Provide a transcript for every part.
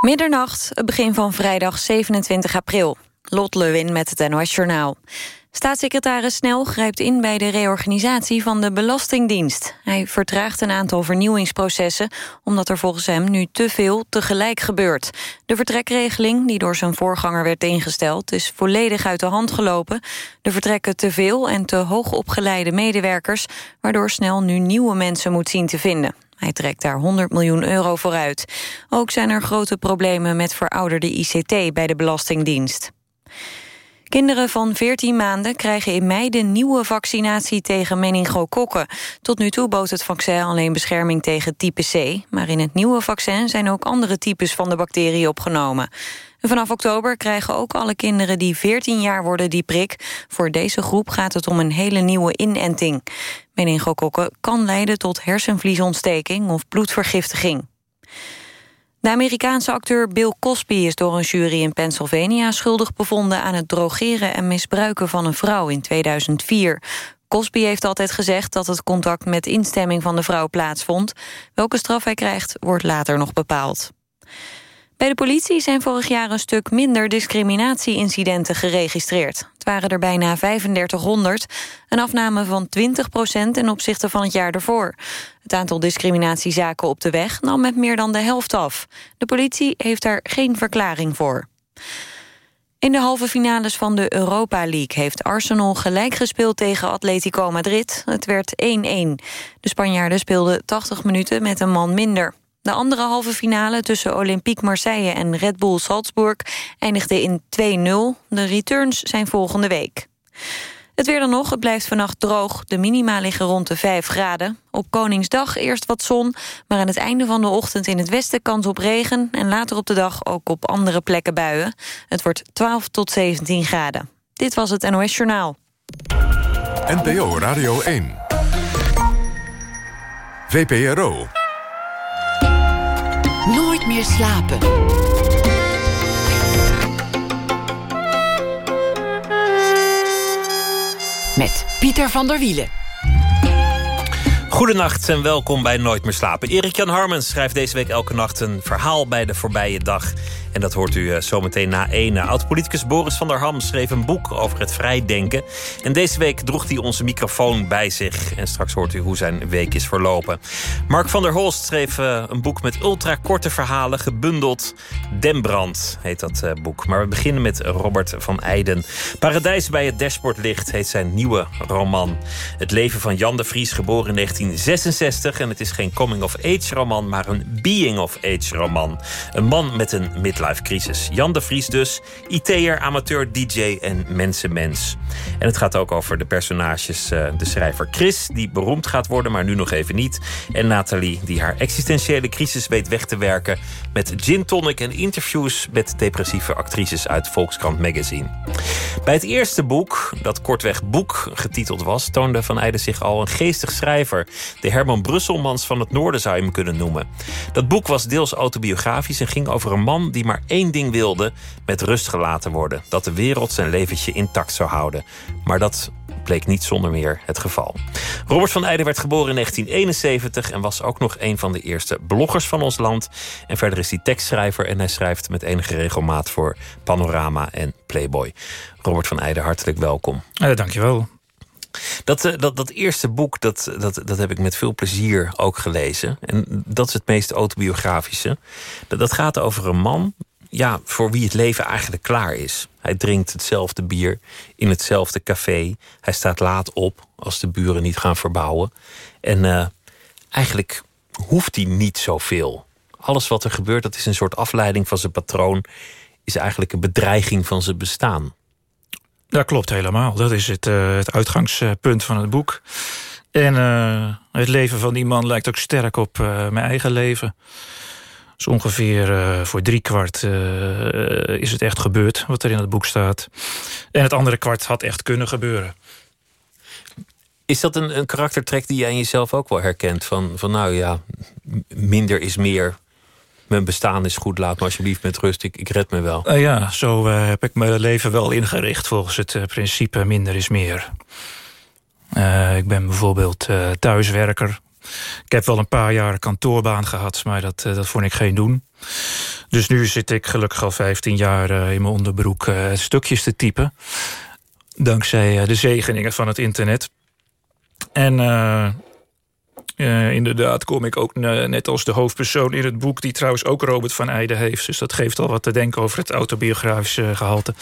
Middernacht, het begin van vrijdag 27 april. Lot Lewin met het NOS Journaal. Staatssecretaris Snel grijpt in bij de reorganisatie van de Belastingdienst. Hij vertraagt een aantal vernieuwingsprocessen... omdat er volgens hem nu te veel tegelijk gebeurt. De vertrekregeling, die door zijn voorganger werd ingesteld... is volledig uit de hand gelopen. Er vertrekken te veel en te hoog opgeleide medewerkers... waardoor Snel nu nieuwe mensen moet zien te vinden. Hij trekt daar 100 miljoen euro voor uit. Ook zijn er grote problemen met verouderde ICT bij de Belastingdienst. Kinderen van 14 maanden krijgen in mei de nieuwe vaccinatie tegen meningokokken. Tot nu toe bood het vaccin alleen bescherming tegen type C. Maar in het nieuwe vaccin zijn ook andere types van de bacterie opgenomen. Vanaf oktober krijgen ook alle kinderen die 14 jaar worden die prik. Voor deze groep gaat het om een hele nieuwe inenting. Meningokokken kan leiden tot hersenvliesontsteking of bloedvergiftiging. De Amerikaanse acteur Bill Cosby is door een jury in Pennsylvania schuldig bevonden aan het drogeren en misbruiken van een vrouw in 2004. Cosby heeft altijd gezegd dat het contact met instemming van de vrouw plaatsvond. Welke straf hij krijgt, wordt later nog bepaald. Bij de politie zijn vorig jaar een stuk minder discriminatie-incidenten geregistreerd. Het waren er bijna 3500, een afname van 20 procent ten opzichte van het jaar ervoor. Het aantal discriminatiezaken op de weg nam met meer dan de helft af. De politie heeft daar geen verklaring voor. In de halve finales van de Europa League heeft Arsenal gelijk gespeeld tegen Atletico Madrid. Het werd 1-1. De Spanjaarden speelden 80 minuten met een man minder. De andere halve finale tussen Olympique Marseille en Red Bull Salzburg eindigde in 2-0. De returns zijn volgende week. Het weer dan nog, het blijft vannacht droog. De minima liggen rond de 5 graden. Op Koningsdag eerst wat zon, maar aan het einde van de ochtend in het westen kans op regen... en later op de dag ook op andere plekken buien. Het wordt 12 tot 17 graden. Dit was het NOS Journaal. NPO Radio 1. VPRO. Meer slapen. Met Pieter van der Wielen. Goedenacht en welkom bij Nooit meer slapen. Erik-Jan Harmens schrijft deze week elke nacht een verhaal bij de voorbije dag. En dat hoort u eh, zometeen na één. Oud-politicus Boris van der Ham schreef een boek over het vrijdenken. En deze week droeg hij onze microfoon bij zich. En straks hoort u hoe zijn week is verlopen. Mark van der Holst schreef eh, een boek met ultrakorte verhalen, gebundeld. Dembrand heet dat eh, boek. Maar we beginnen met Robert van Eyden. Paradijs bij het dashboardlicht heet zijn nieuwe roman. Het leven van Jan de Vries, geboren in 1966. En het is geen coming-of-age roman, maar een being-of-age roman. Een man met een midlife crisis. Jan de Vries dus, IT'er, amateur, DJ en mensenmens. En het gaat ook over de personages, uh, de schrijver Chris... die beroemd gaat worden, maar nu nog even niet. En Nathalie, die haar existentiële crisis weet weg te werken... met gin tonic en interviews met depressieve actrices uit Volkskrant Magazine. Bij het eerste boek, dat kortweg Boek getiteld was... toonde Van Eijden zich al een geestig schrijver. De Herman Brusselmans van het Noorden zou je hem kunnen noemen. Dat boek was deels autobiografisch en ging over een man... die maar één ding wilde: met rust gelaten worden. Dat de wereld zijn leventje intact zou houden. Maar dat bleek niet zonder meer het geval. Robert van Eyden werd geboren in 1971 en was ook nog een van de eerste bloggers van ons land. En verder is hij tekstschrijver en hij schrijft met enige regelmaat voor Panorama en Playboy. Robert van Eyden, hartelijk welkom. Uh, dankjewel. Dat, eh, dat, dat eerste boek, dat, dat, dat heb ik met veel plezier ook gelezen. En dat is het meest autobiografische. Dat, gaat over een man ja, voor wie het leven eigenlijk klaar is. Hij drinkt hetzelfde bier in hetzelfde café. Hij staat laat op als de buren niet gaan verbouwen. En uh, eigenlijk hoeft hij niet zoveel. Alles wat er gebeurt, dat is een soort afleiding van zijn patroon. Is eigenlijk een bedreiging van zijn bestaan. Dat klopt helemaal. Dat is het, uh, het uitgangspunt van het boek. En uh, het leven van die man lijkt ook sterk op uh, mijn eigen leven. Dus ongeveer voor drie kwart is het echt gebeurd, wat er in het boek staat. En het andere kwart had echt kunnen gebeuren. Is dat een, een karaktertrek die jij in jezelf ook wel herkent? Van, van nou ja, minder is meer mijn bestaan is goed, laat me alsjeblieft met rust, ik, ik red me wel. Uh, ja, zo uh, heb ik mijn leven wel ingericht volgens het uh, principe minder is meer. ik ben bijvoorbeeld thuiswerker. Ik heb wel een paar jaar kantoorbaan gehad, maar dat, dat vond ik geen doen. Dus nu zit ik gelukkig al 15 jaar in mijn onderbroek stukjes te typen. Dankzij de zegeningen van het internet. En uh, inderdaad kom ik ook net als de hoofdpersoon in het boek... die trouwens ook Robert van Eijden heeft. Dus dat geeft al wat te denken over het autobiografische gehalte.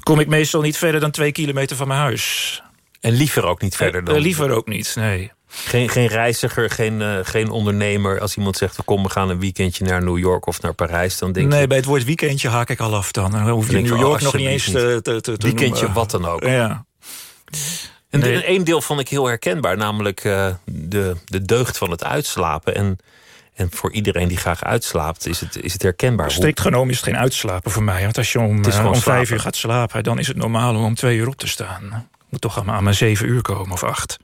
Kom ik meestal niet verder dan twee kilometer van mijn huis. En liever ook niet verder dan? Uh, liever ook niet, nee. Geen, geen reiziger, geen, uh, geen ondernemer. Als iemand zegt, kom, we gaan een weekendje naar New York of naar Parijs... dan denk Nee, bij het woord weekendje haak ik al af dan. Dan hoef je New York nog niet eens te, te, te Weekendje wat dan ook. Ja. En nee. één deel vond ik heel herkenbaar, namelijk uh, de, de deugd van het uitslapen. En, en voor iedereen die graag uitslaapt, is het, is het herkenbaar. Strikt genomen is het geen uitslapen voor mij. Want als je om, uh, om vijf uur gaat slapen, dan is het normaal om om twee uur op te staan. Moet toch aan mijn zeven uur komen of acht.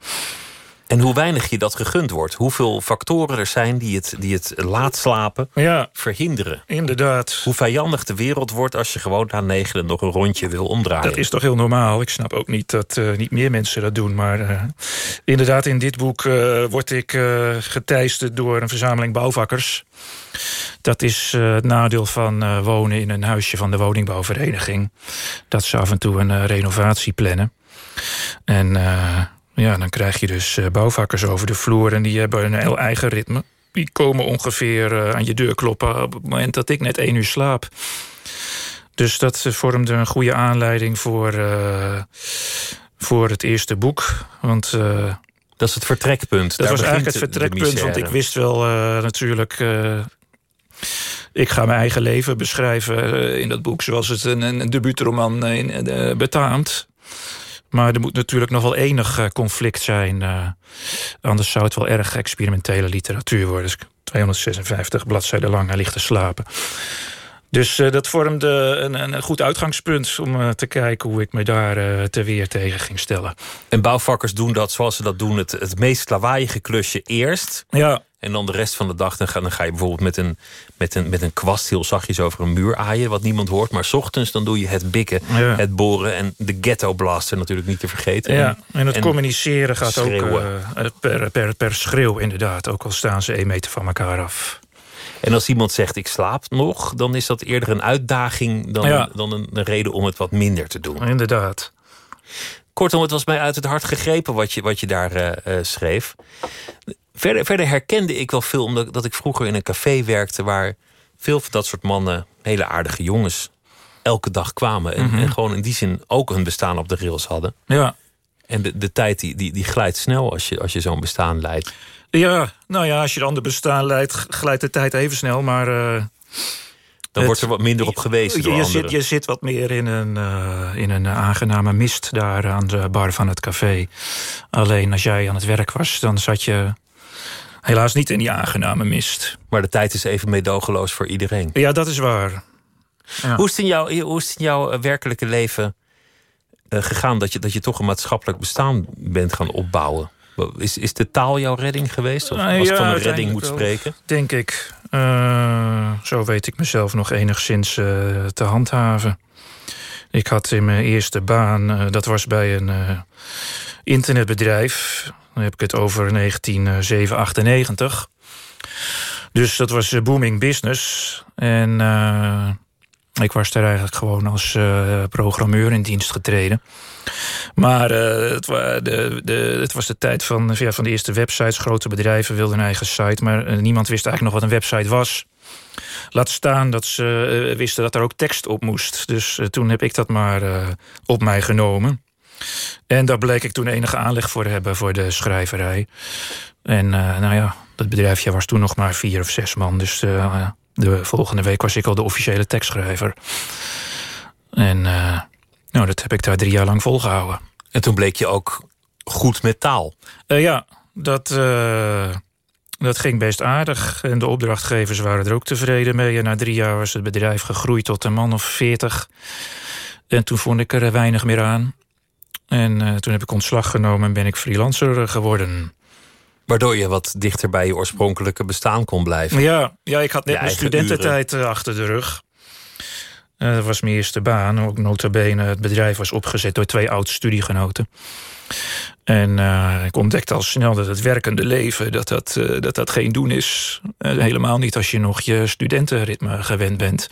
En hoe weinig je dat gegund wordt. Hoeveel factoren er zijn die het, die het laat slapen ja, verhinderen. Inderdaad. Hoe vijandig de wereld wordt als je gewoon na negen nog een rondje wil omdraaien. Dat is toch heel normaal. Ik snap ook niet dat uh, niet meer mensen dat doen. Maar uh, inderdaad, in dit boek uh, word ik geteisterd door een verzameling bouwvakkers. Dat is het nadeel van wonen in een huisje van de woningbouwvereniging. Dat ze af en toe een renovatie plannen. En ja, dan krijg je dus uh, bouwvakkers over de vloer... en die hebben een heel eigen ritme. Die komen ongeveer uh, aan je deur kloppen... op het moment dat ik net één uur slaap. Dus dat uh, vormde een goede aanleiding voor, voor het eerste boek. Want... dat is het vertrekpunt. Dat Daar was eigenlijk het vertrekpunt, want ik wist wel natuurlijk... ik ga mijn eigen leven beschrijven in dat boek... zoals het een, een debuutroman betaamt. Maar er moet natuurlijk nog wel enig eh, conflict zijn. Uh, anders zou het wel erg experimentele literatuur worden. Dus 256 bladzijden lang, hij ligt te slapen. Dus uh, dat vormde een, een, goed uitgangspunt om uh, te kijken hoe ik me daar uh, te weer tegen ging stellen. En bouwvakkers doen dat zoals ze dat doen, het, het meest lawaaiige klusje eerst. Ja. En dan de rest van de dag dan ga, dan ga je bijvoorbeeld met een, met, een, met een kwast heel zachtjes over een muur aaien, wat niemand hoort. Maar s ochtends dan doe je het bikken, ja. het boren en de ghetto blaster natuurlijk niet te vergeten. Ja, en, het en communiceren gaat schreeuwen. ook per, per, per schreeuw inderdaad. Ook al staan ze één meter van elkaar af. En als iemand zegt ik slaap nog, dan is dat eerder een uitdaging dan, ja. dan een, een, reden om het wat minder te doen. Inderdaad. Kortom, het was mij uit het hart gegrepen wat je, wat je daar uh, uh, schreef. Verder, verder, herkende ik wel veel, omdat dat ik vroeger in een café werkte waar veel van dat soort mannen, hele aardige jongens, elke dag kwamen. En, Mhm. mm -hmm. en gewoon in die zin ook hun bestaan op de rails hadden. Ja. En de, de tijd die, die, die glijdt snel als je, als je zo'n bestaan leidt. Ja, nou ja, als je een ander bestaan leidt, glijdt de tijd even snel, maar... Uh, dan wordt er wat minder op gewezen je, zit, je zit wat meer in een, uh, in een aangename mist daar aan de bar van het café. Alleen als jij aan het werk was, dan zat je helaas niet in die aangename mist. Maar de tijd is even meedogenloos voor iedereen. Ja, dat is waar. Ja. Hoe, is in jouw, hoe is het in jouw werkelijke leven uh, gegaan... Dat je, dat je toch een maatschappelijk bestaan bent gaan opbouwen? Is, is de taal jouw redding geweest? Of als ja, ik van een redding moet wel, spreken? Denk ik. Uh, zo weet ik mezelf nog enigszins uh, te handhaven. Ik had in mijn eerste baan, uh, dat was bij een internetbedrijf. Dan heb ik het over 1998. Dus dat was booming business. En ik was daar eigenlijk gewoon als uh, programmeur in dienst getreden. Maar uh, het, de, de, het, was de tijd van, van de eerste websites. Grote bedrijven wilden een eigen site. Maar uh, niemand wist eigenlijk nog wat een website was. Laat staan dat ze wisten dat er ook tekst op moest. Dus toen heb ik dat maar op mij genomen. En daar bleek ik toen enige aanleg voor te hebben voor de schrijverij. En nou ja, dat bedrijfje was toen nog maar vier of zes man. Dus de volgende week was ik al de officiële tekstschrijver. En uh, nou, dat heb ik daar drie jaar lang volgehouden. En toen bleek je ook goed met taal. Uh, ja, dat, uh, dat ging best aardig. En de opdrachtgevers waren er ook tevreden mee. En na drie jaar was het bedrijf gegroeid tot een man of veertig. En toen vond ik er weinig meer aan. En toen heb ik ontslag genomen en ben ik freelancer geworden. Waardoor je wat dichter bij je oorspronkelijke bestaan kon blijven. Ja, ja ik had net mijn studententijd uren. achter de rug. Uh, dat was mijn eerste baan. Ook nota bene, het bedrijf was opgezet door twee oud-studiegenoten. En uh, ik ontdekte al snel dat het werkende leven... dat dat, uh, dat, dat geen doen is. helemaal niet als je nog je studentenritme gewend bent.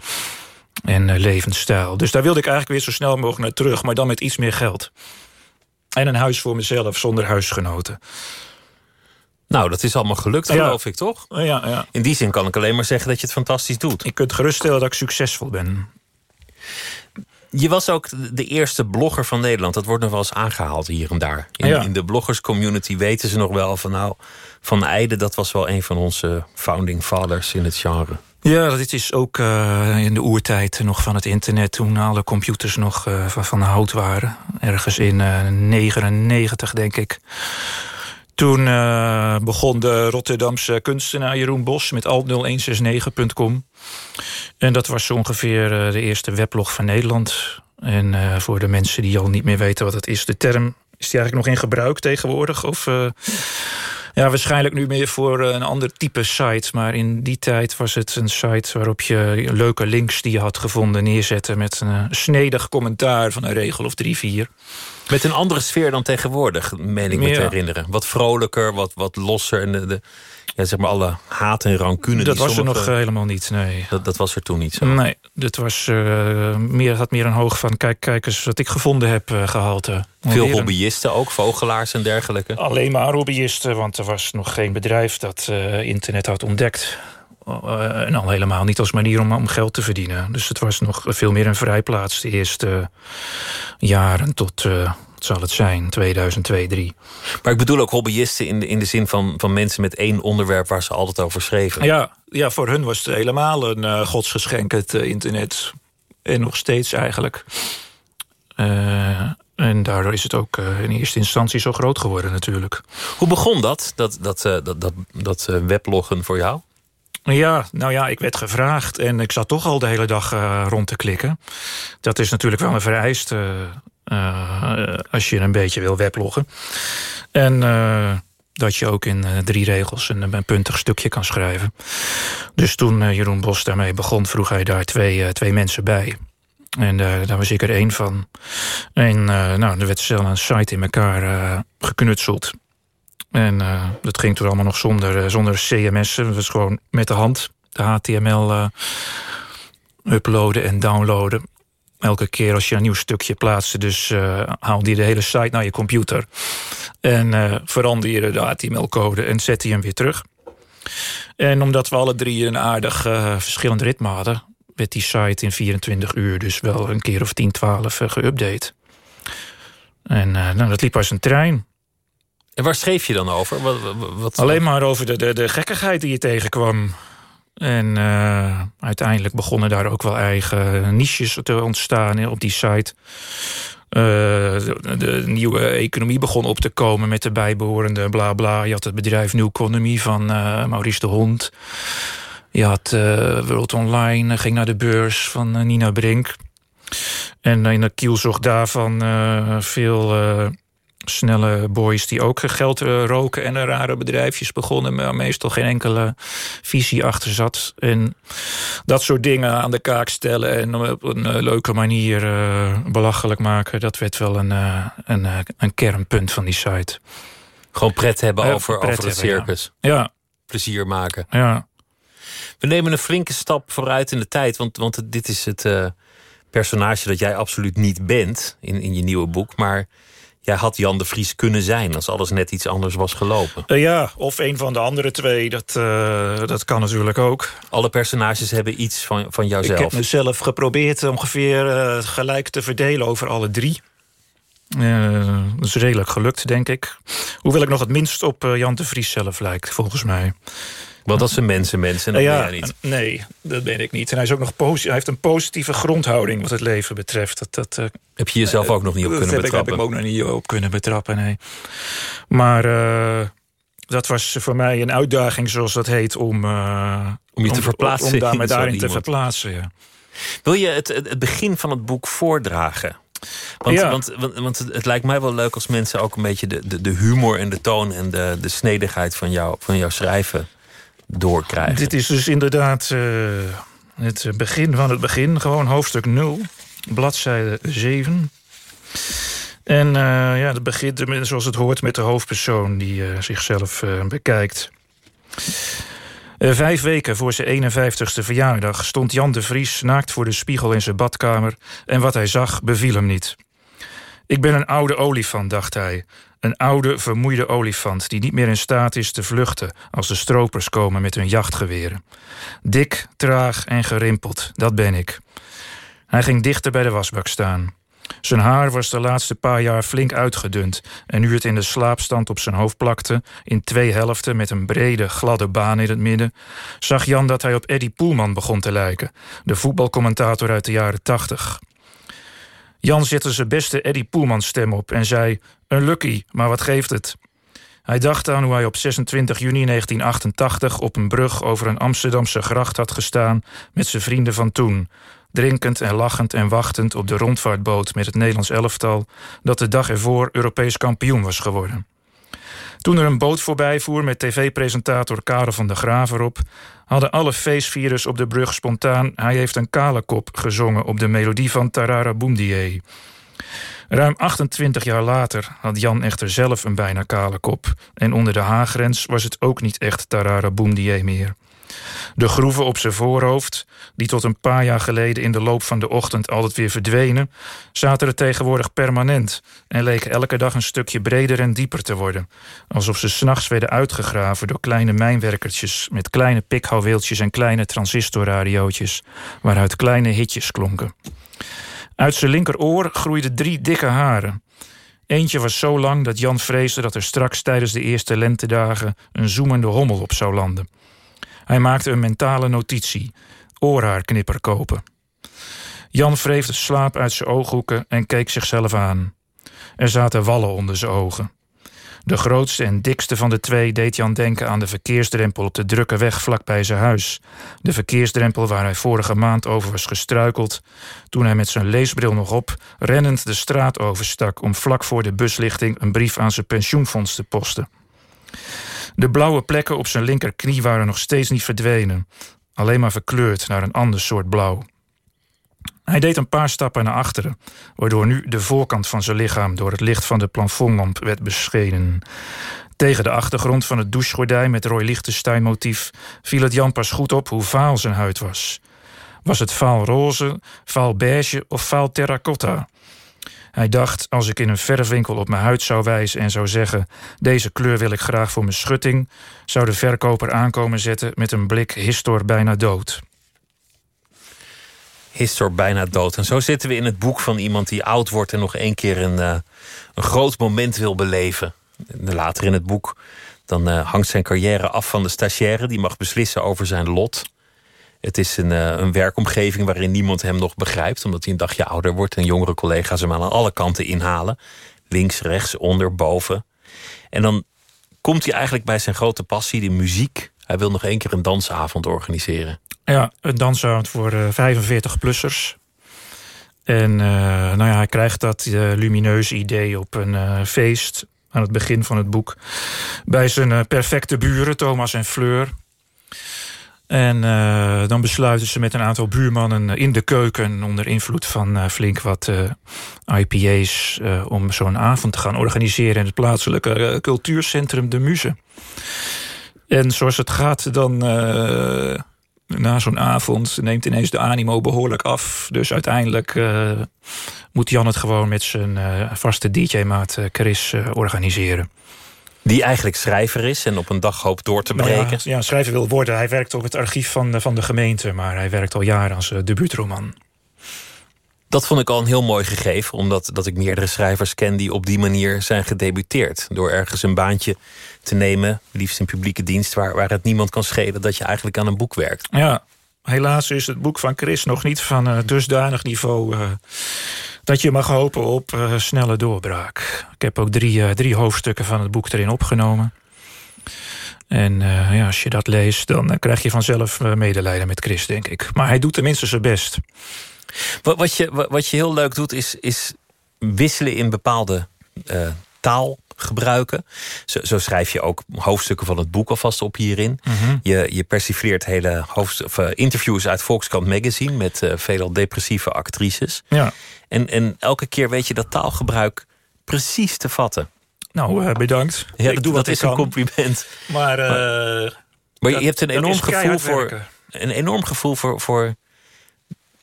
En levensstijl. Dus daar wilde ik eigenlijk weer zo snel mogelijk naar terug. Maar dan met iets meer geld. En een huis voor mezelf, zonder huisgenoten. Nou, dat is allemaal gelukt, geloof ik, toch? Ja, ja. In die zin kan ik alleen maar zeggen dat je het fantastisch doet. Je kunt geruststellen dat ik succesvol ben. Je was ook de eerste blogger van Nederland. Dat wordt nog wel eens aangehaald hier en daar. In, in de bloggerscommunity weten ze nog wel van... nou, Van Eijden, dat was wel een van onze founding fathers in het genre. Ja, dit is ook uh, in de oertijd nog van het internet... toen alle computers nog uh, van, van hout waren. Ergens in uh, 99, denk ik. Toen uh, begon de Rotterdamse kunstenaar Jeroen Bos met alt0169.com. En dat was ongeveer uh, de eerste weblog van Nederland. En uh, voor de mensen die al niet meer weten wat het is... de term, is die eigenlijk nog in gebruik tegenwoordig? Of... Ja, waarschijnlijk nu meer voor een ander type site. Maar in die tijd was het een site waarop je leuke links die je had gevonden neerzette... met een snedig commentaar van een regel of drie, vier. Met een andere sfeer dan tegenwoordig, meen ik me te herinneren. Wat vrolijker, wat, wat losser. En de, de, ja, zeg maar alle haat en rancune. Dat die was er nog helemaal niet, nee. Dat, dat was er toen niet zo? Nee, dit was, uh, meer, had meer een hoog van... kijk, kijk eens wat ik gevonden heb uh, gehalte. Veel hobbyisten ook, vogelaars en dergelijke? Alleen maar hobbyisten, want er was nog geen bedrijf... dat uh, internet had ontdekt. En al helemaal niet als manier om, om geld te verdienen. Dus het was nog veel meer een vrijplaats... de eerste jaren tot zal het zijn, 2002, 2003. Maar ik bedoel ook hobbyisten in de, in de zin van, van mensen met één onderwerp waar ze altijd over schreven. Ja, ja voor hun was het helemaal een uh, godsgeschenk, het internet. En nog steeds eigenlijk. En daardoor is het ook in eerste instantie zo groot geworden natuurlijk. Hoe begon dat, dat, dat, dat, dat, dat webloggen voor jou? Ja, nou ja, ik werd gevraagd en ik zat toch al de hele dag uh, rond te klikken. Dat is natuurlijk wel een vereiste uh, als je een beetje wil webloggen. En dat je ook in drie regels een, een, puntig stukje kan schrijven. Dus toen Jeroen Bos daarmee begon, vroeg hij daar twee, twee mensen bij. En daar was ik er één van. En nou, er werd zelf een site in elkaar geknutseld. En uh, dat ging toen allemaal nog zonder, zonder CMS. Het was gewoon met de hand de HTML uh, uploaden en downloaden. Elke keer als je een nieuw stukje plaatste, dus haalde je de hele site naar je computer. En uh, veranderde de HTML-code en zette je hem weer terug. En omdat we alle drie een aardig verschillend ritme hadden... werd die site in 24 uur dus wel een keer of 10, 12 geüpdate. En nou, dat liep als een trein. En waar schreef je dan over? Wat, wat, Alleen maar over de, de, de gekkigheid die je tegenkwam. En uh, uiteindelijk begonnen daar ook wel eigen niches te ontstaan op die site. Uh, de, nieuwe economie begon op te komen met de bijbehorende bla bla. Je had het bedrijf New Economy van Maurice de Hond. Je had World Online, ging naar de beurs van Nina Brink. En in de kielzocht daarvan veel snelle boys die ook geld uh, roken en rare bedrijfjes begonnen... maar meestal geen enkele visie achter zat. En dat soort dingen aan de kaak stellen... en op een uh, leuke manier uh, belachelijk maken... dat werd wel een, een, een kernpunt van die site. Gewoon pret hebben over, pret over het hebben, circus. Ja. ja. Plezier maken. Ja. We nemen een flinke stap vooruit in de tijd... want, want dit is het personage dat jij absoluut niet bent in, in je nieuwe boek... maar jij had Jan de Vries kunnen zijn als alles net iets anders was gelopen. Uh, ja, of een van de andere twee, dat, uh, dat kan natuurlijk ook. Alle personages hebben iets van, van jouzelf. Ik heb mezelf geprobeerd ongeveer uh, gelijk te verdelen over alle drie. dat is redelijk gelukt, denk ik. Hoewel ik nog het minst op Jan de Vries zelf lijkt, volgens mij. Want dat zijn mensen, mensen. En dat ja, ben jij niet. Nee, dat ben ik niet. En hij, is ook nog hij heeft een positieve grondhouding wat het leven betreft. Dat, dat, uh, heb je jezelf ook nog niet op kunnen betrappen? Dat heb ik ook nog niet op kunnen betrappen, nee. Maar uh, dat was voor mij een uitdaging, zoals dat heet... om, uh, om je te verplaatsen. Om, om daar, daarin te verplaatsen, ja. Wil je het, het begin van het boek voordragen? Want, ja. want, want, want, het lijkt mij wel leuk als mensen ook een beetje de, de, de humor en de toon en de, de snedigheid van, jou, van jouw schrijven doorkrijgen. Dit is dus inderdaad uh, Het begin van het begin, gewoon hoofdstuk 0, bladzijde 7. En uh, ja, het begint zoals het hoort met de hoofdpersoon die uh, zichzelf bekijkt. vijf weken voor zijn 51ste verjaardag stond Jan de Vries naakt voor de spiegel in zijn badkamer en wat hij zag beviel hem niet. Ik ben een oude olifant, dacht hij. Een oude, vermoeide olifant die niet meer in staat is te vluchten als de stropers komen met hun jachtgeweren. Dik, traag en gerimpeld, dat ben ik. Hij ging dichter bij de wasbak staan. Zijn haar was de laatste paar jaar flink uitgedund en nu het in de slaapstand op zijn hoofd plakte, in twee helften met een brede, gladde baan in het midden, zag Jan dat hij op Eddie Poelman begon te lijken, de voetbalcommentator uit de jaren tachtig. Jan zette zijn beste Eddie Poelman stem op en zei: Een lucky, maar wat geeft het? Hij dacht aan hoe hij op 26 juni 1988 op een brug over een Amsterdamse gracht had gestaan met zijn vrienden van toen, drinkend en lachend en wachtend op de rondvaartboot met het Nederlands elftal dat de dag ervoor Europees kampioen was geworden. Toen er een boot voorbij voer met tv-presentator Karel van der Graaf erop, hadden alle feestvirus op de brug spontaan Hij heeft een kale kop gezongen op de melodie van Tarara Boomdier. Ruim 28 jaar later had Jan echter zelf een bijna kale kop. En onder de haargrens was het ook niet echt Tarara Boomdier meer. De groeven op zijn voorhoofd, die tot een paar jaar geleden in de loop van de ochtend altijd weer verdwenen, zaten er tegenwoordig permanent en leken elke dag een stukje breder en dieper te worden. Alsof ze s'nachts werden uitgegraven door kleine mijnwerkertjes met kleine pikhouweeltjes en kleine transistorradiootjes, waaruit kleine hitjes klonken. Uit zijn linkeroor groeiden drie dikke haren. Eentje was zo lang dat Jan vreesde dat er straks tijdens de eerste lentedagen een zoemende hommel op zou landen. Hij maakte een mentale notitie: oorhaarknipper kopen. Jan wreef de slaap uit zijn ooghoeken en keek zichzelf aan. Er zaten wallen onder zijn ogen. De grootste en dikste van de twee deed Jan denken aan de verkeersdrempel op de drukke weg vlakbij zijn huis. De verkeersdrempel waar hij vorige maand over was gestruikeld. toen hij met zijn leesbril nog op rennend de straat overstak om vlak voor de buslichting een brief aan zijn pensioenfonds te posten. De blauwe plekken op zijn linkerknie waren nog steeds niet verdwenen, alleen maar verkleurd naar een ander soort blauw. Hij deed een paar stappen naar achteren, waardoor nu de voorkant van zijn lichaam door het licht van de plafondlamp werd beschenen. Tegen de achtergrond van het douchegordijn met Roy Lichtenstein motief viel het Jan pas goed op hoe vaal zijn huid was. Was het vaal roze, vaal beige of vaal terracotta? Hij dacht, als ik in een verfwinkel op mijn huid zou wijzen en zou zeggen: Deze kleur wil ik graag voor mijn schutting, zou de verkoper aankomen zetten met een blik Histor bijna dood. Histor bijna dood. En zo zitten we in het boek van iemand die oud wordt en nog één keer een, uh, een groot moment wil beleven. Later in het boek dan uh, hangt zijn carrière af van de stagiaire, die mag beslissen over zijn lot. Het is een, uh, een werkomgeving waarin niemand hem nog begrijpt, omdat hij een dagje ouder wordt en jongere collega's hem aan alle kanten inhalen. Links, rechts, onder, boven. En dan komt hij eigenlijk bij zijn grote passie, de muziek. Hij wil nog één keer een dansavond organiseren. Ja, een dansavond voor uh, 45-plussers. En uh, nou ja, hij krijgt dat uh, lumineuze idee op een feest aan het begin van het boek. Bij zijn perfecte buren, Thomas en Fleur. En uh, dan besluiten ze met een aantal buurmannen in de keuken... onder invloed van uh, flink wat uh, IPA's... om zo'n avond te gaan organiseren... in het plaatselijke cultuurcentrum De Muze. En zoals het gaat, dan na zo'n avond... neemt ineens de animo behoorlijk af. Dus uiteindelijk moet Jan het gewoon met zijn vaste DJ-maat Chris organiseren. Die eigenlijk schrijver is en op een dag hoopt door te breken. Nou ja, ja, schrijver wil worden. Hij werkt op het archief van, van de gemeente, maar hij werkt al jaren als uh, debuutroman. Dat vond ik al een heel mooi gegeven, omdat dat ik meerdere schrijvers ken die op die manier zijn gedebuteerd. Door ergens een baantje te nemen, liefst in publieke dienst, waar, waar het niemand kan schelen dat je eigenlijk aan een boek werkt. Ja, helaas is het boek van Chris nog niet van uh, dusdanig niveau. Uh, dat je mag hopen op uh, snelle doorbraak. Ik heb ook drie, uh, drie hoofdstukken van het boek erin opgenomen. En uh, ja, als je dat leest, dan krijg je vanzelf medelijden met Chris, denk ik. Maar hij doet tenminste zijn best. Wat, wat, je, wat je heel leuk doet, is, is wisselen in bepaalde taal. gebruiken. Zo, zo, schrijf je ook hoofdstukken van het boek alvast op hierin. Mhm. Je, je persifleert hele hoofd, of, uh, interviews uit Volkskrant Magazine met uh, veelal depressieve actrices. Ja. En, en elke keer weet je dat taalgebruik precies te vatten. Nou, uh, bedankt. Ja, ik dat, doe wat dat is een compliment. Maar, uh, maar je hebt een enorm gevoel voor een enorm gevoel voor, voor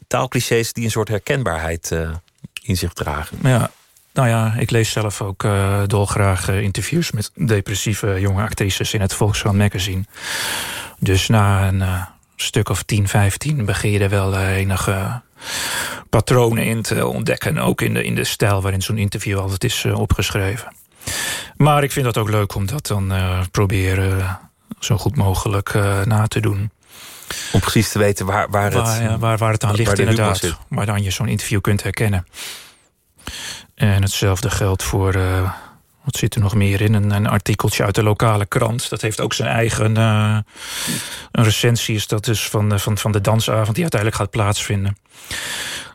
taalclichés die een soort herkenbaarheid uh, in zich dragen. Ja. Nou ja, ik lees zelf ook uh, dolgraag uh, interviews met depressieve jonge actrices in het Volkskrant magazine. Dus na een uh, stuk of 10, 15 begin je er wel enige patronen in te ontdekken. Ook in de, in de stijl waarin zo'n interview altijd is opgeschreven. Maar ik vind dat ook leuk om dat dan proberen zo goed mogelijk na te doen. Om precies te weten waar, waar, het, waar, waar, waar het aan ligt, inderdaad. Waar dan je zo'n interview kunt herkennen. En hetzelfde geldt voor. Uh, wat zit er nog meer in? Een, een, artikeltje uit de lokale krant. Dat heeft ook zijn eigen. Uh, een recensie is dat dus van, van, van de dansavond die uiteindelijk gaat plaatsvinden.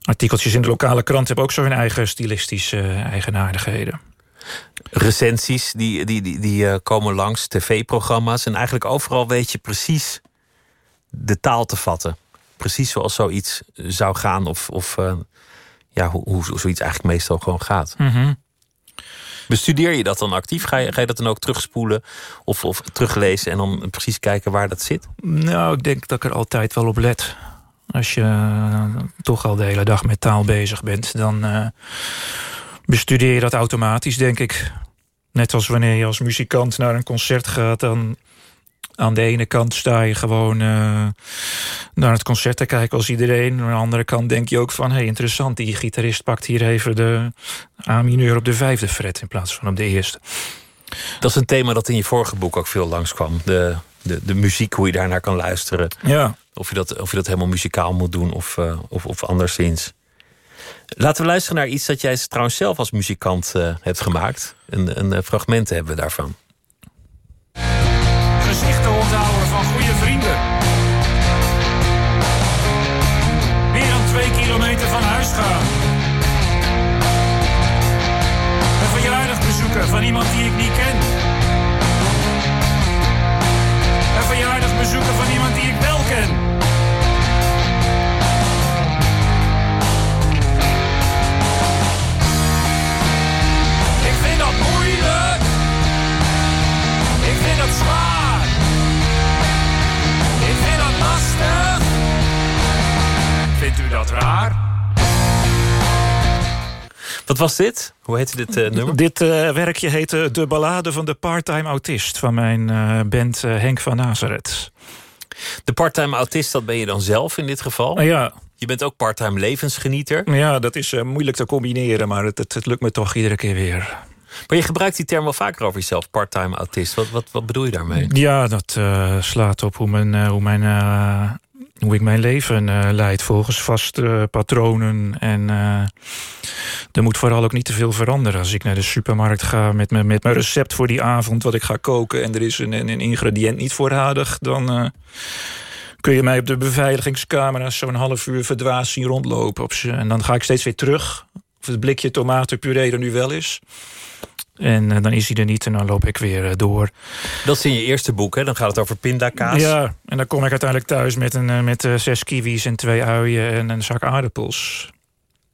Artikeltjes in de lokale krant hebben ook zo hun eigen stilistische uh, eigenaardigheden. Recensies die, die, die, die komen langs, tv-programma's. En eigenlijk overal weet je precies de taal te vatten. Precies zoals zoiets zou gaan of, of uh, ja, hoe, hoe, zoiets eigenlijk meestal gewoon gaat. Mm -hmm. Bestudeer je dat dan actief? Ga je, ga je dat dan ook terugspoelen of, of teruglezen en dan precies kijken waar dat zit? Nou, ik denk dat ik er altijd wel op let. Als je uh, toch al de hele dag met taal bezig bent, dan uh, bestudeer je dat automatisch, denk ik. Net als wanneer je als muzikant naar een concert gaat, dan aan de ene kant sta je gewoon uh, naar het concert te kijken als iedereen. Aan de andere kant denk je ook van... hé, hey, interessant, die gitarist pakt hier even de A-mineur op de vijfde fret... in plaats van op de eerste. Dat is een thema dat in je vorige boek ook veel langskwam. De, de, de muziek, hoe je daarnaar kan luisteren. Ja. Of je dat, of je dat helemaal muzikaal moet doen of, uh, of, of anderszins. Laten we luisteren naar iets dat jij trouwens zelf als muzikant uh, hebt gemaakt. Een, een fragment hebben we daarvan van iemand die ik niet ken. Een verjaardag bezoeken van iemand die ik wel ken. Ik vind dat moeilijk. Ik vind dat zwaar. Ik vind dat lastig. Vindt u dat raar? Wat was dit? Hoe heette dit uh, nummer? Dit uh, werkje heette De Ballade van de Parttime Autist... van mijn uh, band Henk van Nazareth. De parttime autist, dat ben je dan zelf in dit geval? ja. Je bent ook parttime levensgenieter. Ja, dat is moeilijk te combineren... maar het, het, het lukt me toch iedere keer weer. Maar je gebruikt die term wel vaker over jezelf, part-time autist. Wat, wat, wat bedoel je daarmee? Ja, dat uh, slaat op hoe, mijn, uh, hoe, mijn, uh, hoe ik mijn leven leid volgens vaste patronen. En er moet vooral ook niet te veel veranderen. Als ik naar de supermarkt ga met, me, met mijn recept voor die avond... wat ik ga koken en er is een, een ingrediënt niet voorradig... dan kun je mij op de beveiligingscamera's zo'n half uur verdwaasd zien rondlopen. Op en dan ga ik steeds weer terug. Of het blikje tomatenpuree er nu wel is. En uh, dan is hij er niet en dan loop ik weer uh, door. Dat is in je eerste boek, hè? Dan gaat het over pindakaas. Ja, en dan kom ik uiteindelijk thuis met, een, uh, met zes kiwis en twee uien en een zak aardappels.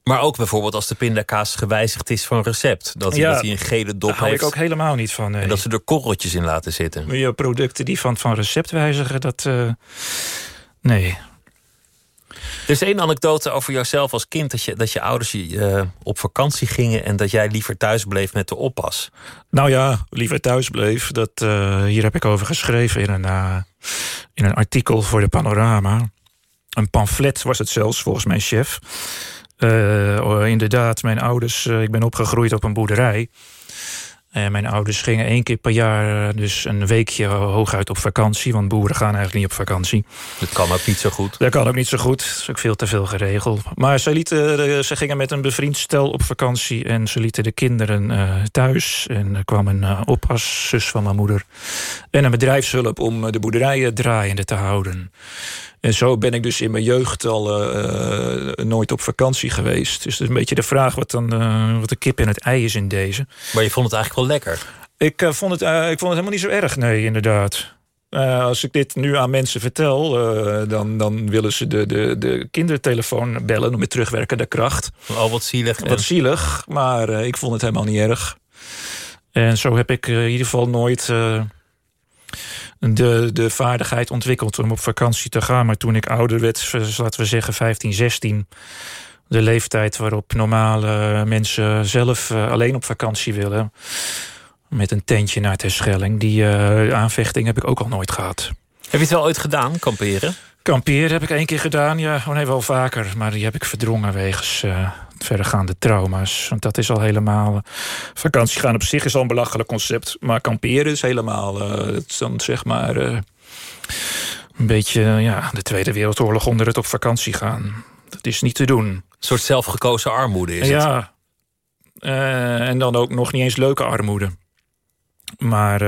Maar ook bijvoorbeeld als de pindakaas gewijzigd is van recept. Dat, ja, dat hij een gele dop daar hou heeft. ik ook helemaal niet van. Nee. En dat ze er korreltjes in laten zitten. Je producten die van, van recept wijzigen, dat... nee, er is één anekdote over jouzelf als kind... dat je, dat je ouders uh, op vakantie gingen... en dat jij liever thuis bleef met de oppas. Nou ja, liever thuis bleef. Dat, uh, hier heb ik over geschreven in een, uh, in een artikel voor de Panorama. Een pamflet was het zelfs, volgens mijn chef. Uh, inderdaad, mijn ouders... ik ben opgegroeid op een boerderij... En mijn ouders gingen één keer per jaar dus een weekje hooguit op vakantie. Want boeren gaan eigenlijk niet op vakantie. Dat kan ook niet zo goed. Dat kan ook niet zo goed. Dat is ook veel te veel geregeld. Maar ze, lieten, ze gingen met een bevriend stel op vakantie. En ze lieten de kinderen uh, thuis. En er kwam een uh, oppaszus van mijn moeder. En een bedrijfshulp om de boerderijen draaiende te houden. En zo ben ik dus in mijn jeugd al uh, nooit op vakantie geweest. Dus dat is een beetje de vraag wat, dan, uh, wat de kip en het ei is in deze. Maar je vond het eigenlijk wel lekker? Ik, uh, vond, het, ik vond het helemaal niet zo erg, nee, inderdaad. als ik dit nu aan mensen vertel, dan, dan willen ze de, de, de kindertelefoon bellen met terugwerkende kracht. Oh, wat zielig. Wat zielig, maar ik vond het helemaal niet erg. En zo heb ik in ieder geval nooit de, de vaardigheid ontwikkeld om op vakantie te gaan. Maar toen ik ouder werd, laten we zeggen 15, 16... de leeftijd waarop normale mensen zelf uh, alleen op vakantie willen... met een tentje naar Terschelling... die uh, aanvechting heb ik ook al nooit gehad. Heb je het wel ooit gedaan, kamperen? Kamperen heb ik één keer gedaan, ja. Oh nee, wel vaker. Maar die heb ik verdrongen wegens uh, verregaande trauma's. Want dat is al helemaal... Uh, vakantie gaan op zich is al een belachelijk concept. Maar kamperen is helemaal... Uh, dat is dan zeg maar... een beetje ja, de Tweede Wereldoorlog onder het op vakantie gaan. Dat is niet te doen. Een soort zelfgekozen armoede is ja. het. Ja. en dan ook nog niet eens leuke armoede. Maar...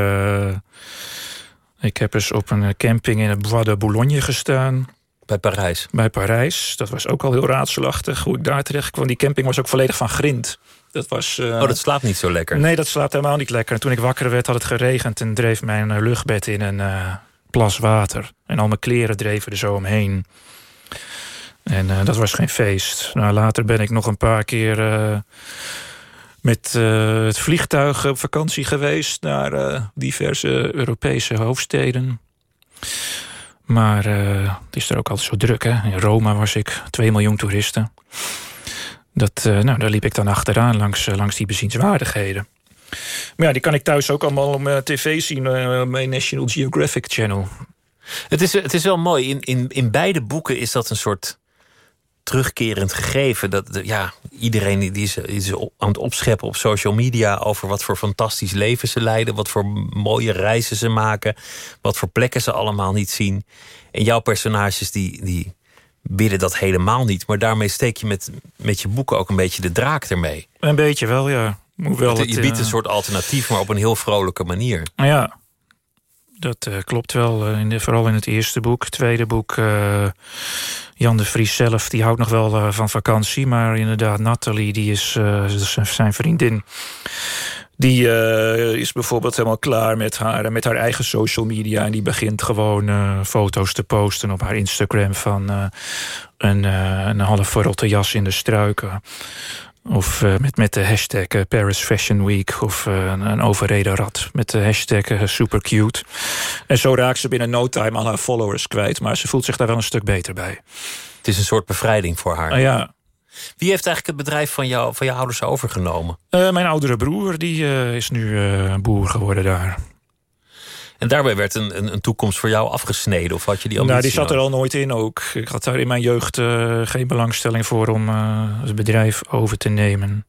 Ik heb eens op een camping in het Bois de Boulogne gestaan. Bij Parijs? Bij Parijs. Dat was ook al heel raadselachtig hoe ik daar terecht kwam. Die camping was ook volledig van grind. Dat was, uh... Oh, dat slaapt niet zo lekker? Nee, dat slaapt helemaal niet lekker. En toen ik wakker werd had het geregend... en dreef mijn uh, luchtbed in een uh, plas water. En al mijn kleren dreven er zo omheen. En dat was geen feest. Nou, later ben ik nog een paar keer met het vliegtuig op vakantie geweest naar diverse Europese hoofdsteden. Maar uh, het is er ook altijd zo druk. Hè? In Rome was ik, 2 miljoen toeristen. Dat, nou, daar liep ik dan achteraan langs, langs die bezienswaardigheden. Maar ja, die kan ik thuis ook allemaal op tv zien, op mijn National Geographic Channel. Het is, het is wel mooi. In, in, in beide boeken is dat een soort terugkerend gegeven. Dat ja, iedereen die is, is aan het opscheppen op social media over wat voor fantastisch leven ze leiden, wat voor mooie reizen ze maken, wat voor plekken ze allemaal niet zien. En jouw personages die, die bidden dat helemaal niet. Maar daarmee steek je met, met je boeken ook een beetje de draak ermee. Een beetje wel, ja. Hoewel het, je biedt een soort alternatief, maar op een heel vrolijke manier. Ja, dat uh, klopt wel. In de, vooral in het eerste boek. Tweede boek, uh, Jan de Vries zelf, die houdt nog wel van vakantie. Maar inderdaad, Nathalie, die is zijn vriendin. Die is bijvoorbeeld helemaal klaar met haar, met haar eigen social media. En die begint gewoon foto's te posten op haar Instagram... van een, een half verrotte jas in de struiken. Of uh, met, met de hashtag uh, Paris Fashion Week. Of uh, een overreden rat met de hashtag super cute. En zo raakt ze binnen no time al haar followers kwijt. Maar ze voelt zich daar wel een stuk beter bij. Het is een soort bevrijding voor haar. Ah, ja. Wie heeft eigenlijk het bedrijf van, jou, van jouw ouders overgenomen? mijn oudere broer, die is nu boer geworden daar. En daarbij werd een, een, een, toekomst voor jou afgesneden? Of had je die ambitie? Nou, die zat er al nooit in ook. Ik had daar in mijn jeugd uh, geen belangstelling voor om uh, het bedrijf over te nemen.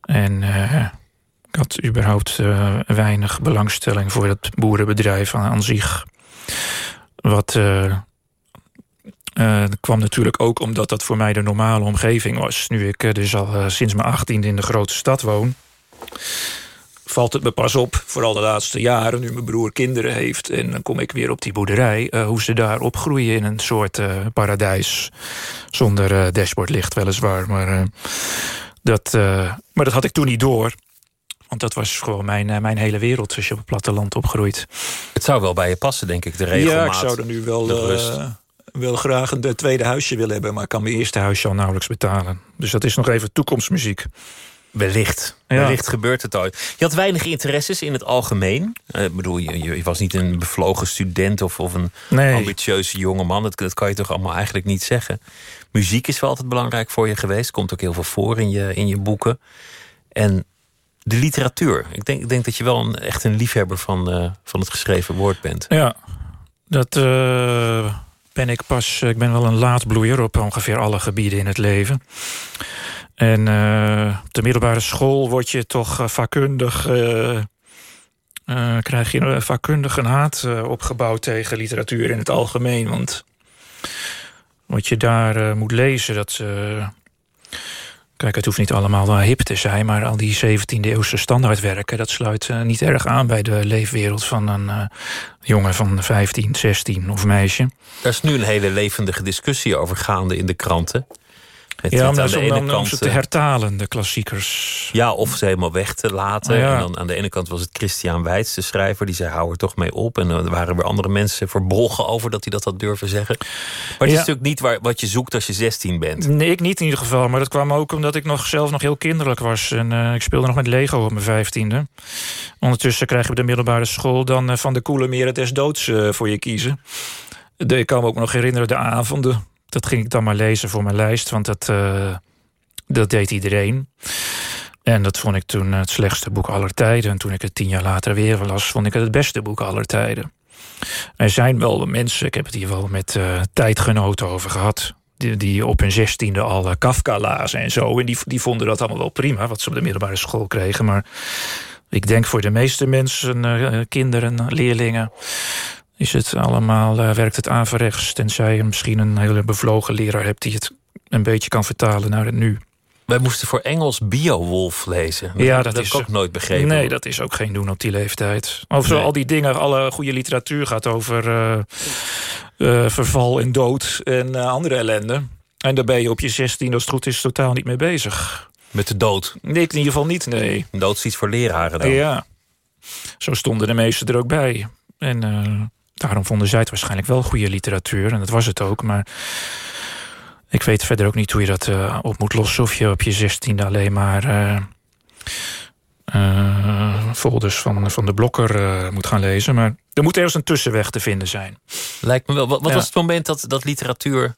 En uh, ik had überhaupt weinig belangstelling voor het boerenbedrijf aan, aan zich. Wat kwam natuurlijk ook omdat dat voor mij de normale omgeving was. Nu ik dus al sinds mijn achttiende in de grote stad woon valt het me pas op, vooral de laatste jaren... nu mijn broer kinderen heeft en dan kom ik weer op die boerderij... Uh, hoe ze daar opgroeien in een soort uh, paradijs. Zonder uh, dashboardlicht weliswaar, maar, dat, maar dat had ik toen niet door... Want dat was gewoon mijn, mijn hele wereld als je op het platteland opgroeit. Het zou wel bij je passen, denk ik, de regelmaat. Ja, ik zou er nu wel, wel graag een tweede huisje willen hebben... maar ik kan mijn eerste huisje al nauwelijks betalen. Dus dat is nog even toekomstmuziek. Wellicht. Ja. Wellicht gebeurt het ooit. Je had weinig interesses in het algemeen. Uh, ik bedoel, je, je, was niet een bevlogen student of, of een nee. ambitieuze jongeman. Dat, dat kan je toch allemaal eigenlijk niet zeggen. Muziek is wel altijd belangrijk voor je geweest. Komt ook heel veel voor in je, in je boeken. En de literatuur. Ik denk, ik denk dat je wel een, echt een liefhebber van, uh, van het geschreven woord bent. Ja, dat uh, ben ik pas. Ik ben wel een laatbloeier op ongeveer alle gebieden in het leven. En op de middelbare school word je toch uh, vakkundig... Uh, krijg je vakkundig een haat opgebouwd tegen literatuur in het algemeen. Want wat je daar moet lezen, dat, Kijk, het hoeft niet allemaal wel hip te zijn... maar al die 17e-eeuwse standaardwerken... dat sluit niet erg aan bij de leefwereld van een jongen van 15, 16 of meisje. Er is nu een hele levendige discussie over gaande in de kranten. Het, ja, maar om, dan, kant, om ze te hertalen, de klassiekers. Ja, of ze helemaal weg te laten. Oh, ja. En dan aan de ene kant was het Christian Weitz, de schrijver... die zei, hou er toch mee op. En er waren weer andere mensen verbolgen over dat hij dat had durven zeggen. Maar het is natuurlijk niet waar, wat je zoekt als je 16 bent. Nee, ik niet in ieder geval. Maar dat kwam ook omdat ik nog zelf nog heel kinderlijk was. En uh, ik speelde nog met Lego op mijn vijftiende. Ondertussen krijg je op de middelbare school... dan uh, van de koele meren des doods uh, voor je kiezen. Ik kan me ook nog herinneren de avonden dat ging ik dan maar lezen voor mijn lijst, want dat, uh, dat deed iedereen. En dat vond ik toen het slechtste boek aller tijden. En toen ik het tien jaar later weer las, vond ik het het beste boek aller tijden. Er zijn wel mensen, ik heb het hier wel met uh, tijdgenoten over gehad... Die, die op hun zestiende al uh, Kafka lazen en zo. En die, die vonden dat allemaal wel prima, wat ze op de middelbare school kregen. Maar ik denk voor de meeste mensen, kinderen, leerlingen is het allemaal, uh, werkt het averechts. Tenzij je misschien een hele bevlogen leraar hebt die het een beetje kan vertalen naar het nu. Wij moesten voor Engels Biowolf lezen. Dat, ja, dat, dat is ook nooit begrepen. Nee, dat is ook geen doen op die leeftijd. Of nee. al die dingen, alle goede literatuur gaat over uh, uh, verval en dood en andere ellende. En daar ben je op je 16 als het goed is totaal niet mee bezig. Met de dood? Nee, in ieder geval niet, nee. Dood is iets voor leraren dan? Ja. Zo stonden de meesten er ook bij. En daarom vonden zij het waarschijnlijk wel goede literatuur. En dat was het ook. Maar ik weet verder ook niet hoe je dat uh, op moet lossen. Of je op je zestiende alleen maar uh, uh, folders van, van de blokker moet gaan lezen. Maar er moet ergens een tussenweg te vinden zijn. Lijkt me wel. Wat, wat ja. was het moment dat, dat literatuur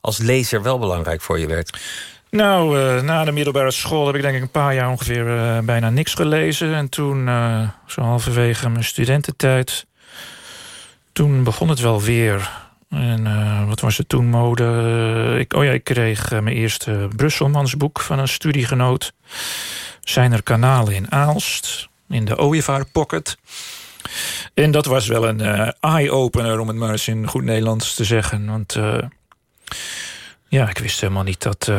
als lezer wel belangrijk voor je werd? Nou, na de middelbare school heb ik denk ik een paar jaar ongeveer bijna niks gelezen. En toen, zo halverwege mijn studententijd toen begon het wel weer. En uh, wat was het toen mode? Ik, oh ja, ik kreeg uh, mijn eerste Brusselmansboek van een studiegenoot. Zijn er kanalen in Aalst, in de Ooievaar Pocket. En dat was wel een uh, eye-opener, om het maar eens in goed Nederlands te zeggen. Want ja, ik wist helemaal niet dat...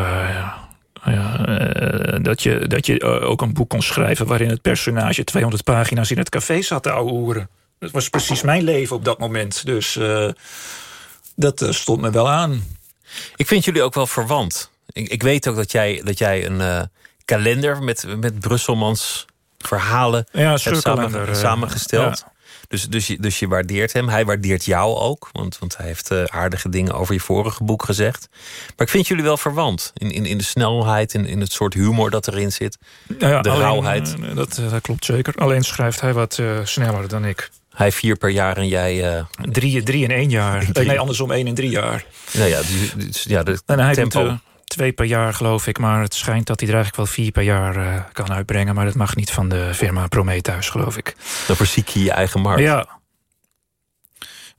Dat je, dat je ook een boek kon schrijven waarin het personage 200 pagina's in het café zat te ouwehoeren. Dat was precies mijn leven op dat moment. Dus uh, dat uh, stond me wel aan. Ik vind jullie ook wel verwant. Ik, ik weet ook dat jij, dat jij een uh, kalender met, met Brusselmans verhalen ja, hebt samen, samengesteld. Ja. Dus, dus, je, dus je waardeert hem. Hij waardeert jou ook. Want, want hij heeft uh, aardige dingen over je vorige boek gezegd. Maar ik vind jullie wel verwant. In, in, in de snelheid, in, in het soort humor dat erin zit. Ja, de alleen, rauwheid. Dat, dat klopt zeker. Alleen schrijft hij wat uh, sneller dan ik. Hij vier per jaar en jij... Uh... Drie, drie in één jaar. Drie. Nee, andersom één in drie jaar. Nou ja, ja de en hij tempo... Doet, uh, twee per jaar, geloof ik. Maar het schijnt dat hij er eigenlijk wel vier per jaar uh, kan uitbrengen. Maar dat mag niet van de firma Prometheus, geloof ik. Dan verziek je je eigen markt. Ja.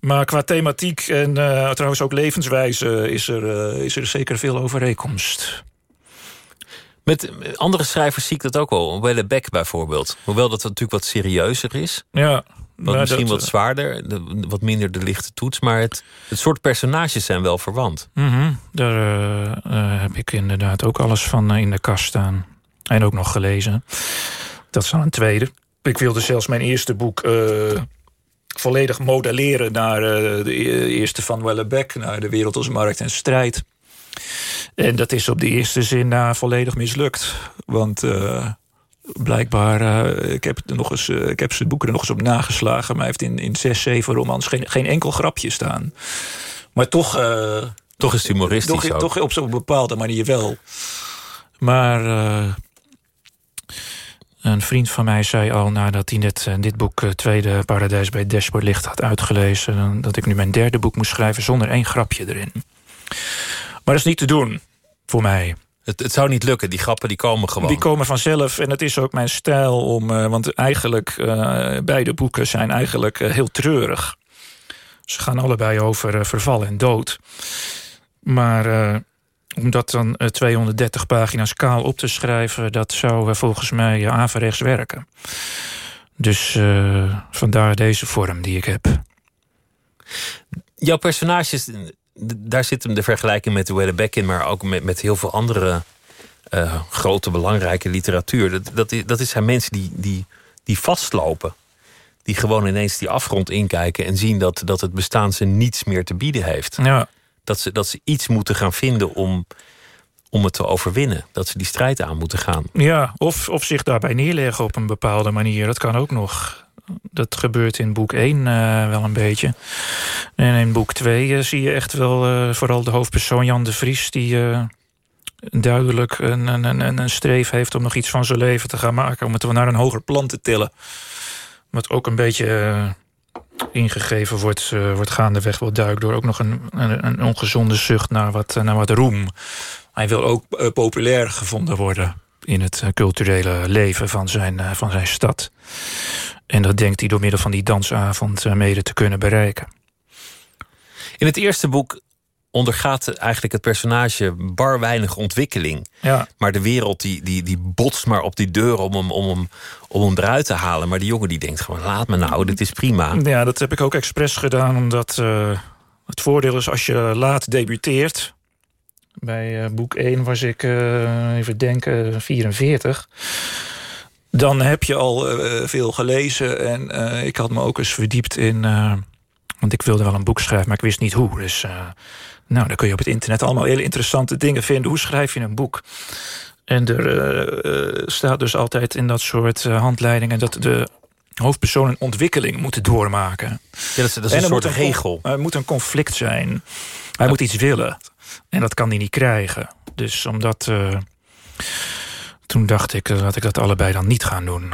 Maar qua thematiek en uh, trouwens ook levenswijze... is er, uh, is er zeker veel overeenkomst. Met andere schrijvers zie ik dat ook wel. Welle Beck bijvoorbeeld. Hoewel dat natuurlijk wat serieuzer is. Ja. Wat misschien dat, wat zwaarder, de, wat minder de lichte toets. Maar het, het soort personages zijn wel verwant. Mm -hmm. Daar uh, uh, heb ik inderdaad ook alles van in de kast staan. En ook nog gelezen. Dat is dan een tweede. Ik wilde zelfs mijn eerste boek volledig modelleren... naar de eerste van Wellebeck, naar De Wereld als Markt en Strijd. En dat is op de eerste zin na volledig mislukt. Want blijkbaar, uh, ik, heb er nog eens, uh, ik heb zijn boeken er nog eens op nageslagen... maar hij heeft in, in zes, zeven romans geen, geen enkel grapje staan. Maar toch... Uh, toch is het humoristisch toch, toch op zo'n bepaalde manier wel. Maar een vriend van mij zei al... nadat hij net dit boek Tweede Paradijs bij Dashboard Licht had uitgelezen... dat ik nu mijn derde boek moest schrijven zonder één grapje erin. Maar dat is niet te doen, voor mij... Het, het, zou niet lukken, die grappen die komen gewoon. Die komen vanzelf en het is ook mijn stijl om... Uh, want eigenlijk, uh, beide boeken zijn eigenlijk uh, heel treurig. Ze gaan allebei over verval en dood. Maar om dat dan 230 pagina's kaal op te schrijven... dat zou volgens mij averechts werken. Dus vandaar deze vorm die ik heb. Jouw personages daar zit hem de vergelijking met de Beck in, maar ook met, met heel veel andere eh, grote belangrijke literatuur. Dat, dat, is, dat zijn mensen die, die, die vastlopen. Die gewoon ineens die afgrond inkijken en zien dat, dat het bestaan ze niets meer te bieden heeft. Ja. Dat, ze, dat ze iets moeten gaan vinden om, om het te overwinnen. Dat ze die strijd aan moeten gaan. Ja, of, of zich daarbij neerleggen op een bepaalde manier. Dat kan ook nog. Dat gebeurt in boek 1 uh, wel een beetje. En in boek 2 uh, zie je echt wel uh, vooral de hoofdpersoon Jan de Vries... die eh, duidelijk een, een, een, streef heeft om nog iets van zijn leven te gaan maken. Om het naar een hoger plan te tillen. Wat ook een beetje eh, ingegeven wordt, wordt gaandeweg wel duidelijk... door ook nog een, een, een ongezonde zucht naar wat, naar wat roem. Hij wil ook populair gevonden worden in het culturele leven van zijn, van zijn stad. En dat denkt hij door middel van die dansavond mede te kunnen bereiken. In het eerste boek ondergaat eigenlijk het personage bar weinig ontwikkeling. Ja. Maar de wereld die, die, die botst maar op die deur om hem, om, hem, om hem eruit te halen. Maar die jongen die denkt gewoon, laat me nou, dit is prima. Ja, dat heb ik ook expres gedaan, omdat uh, het voordeel is als je laat debuteert... Bij uh, boek 1 was ik, uh, even denken, 44 dan heb je al uh, veel gelezen. En uh, ik had me ook eens verdiept in... Uh, want ik wilde wel een boek schrijven, maar ik wist niet hoe. Dus nou, dan kun je op het internet allemaal hele interessante dingen vinden. Hoe schrijf je een boek? En er staat dus altijd in dat soort handleidingen... dat de hoofdpersoon een ontwikkeling moeten doormaken. Ja, dat is, dat is een soort moet regel. Er moet een conflict zijn. Hij moet iets willen. En dat kan hij niet krijgen. Dus omdat toen dacht ik, laat ik dat allebei dan niet gaan doen.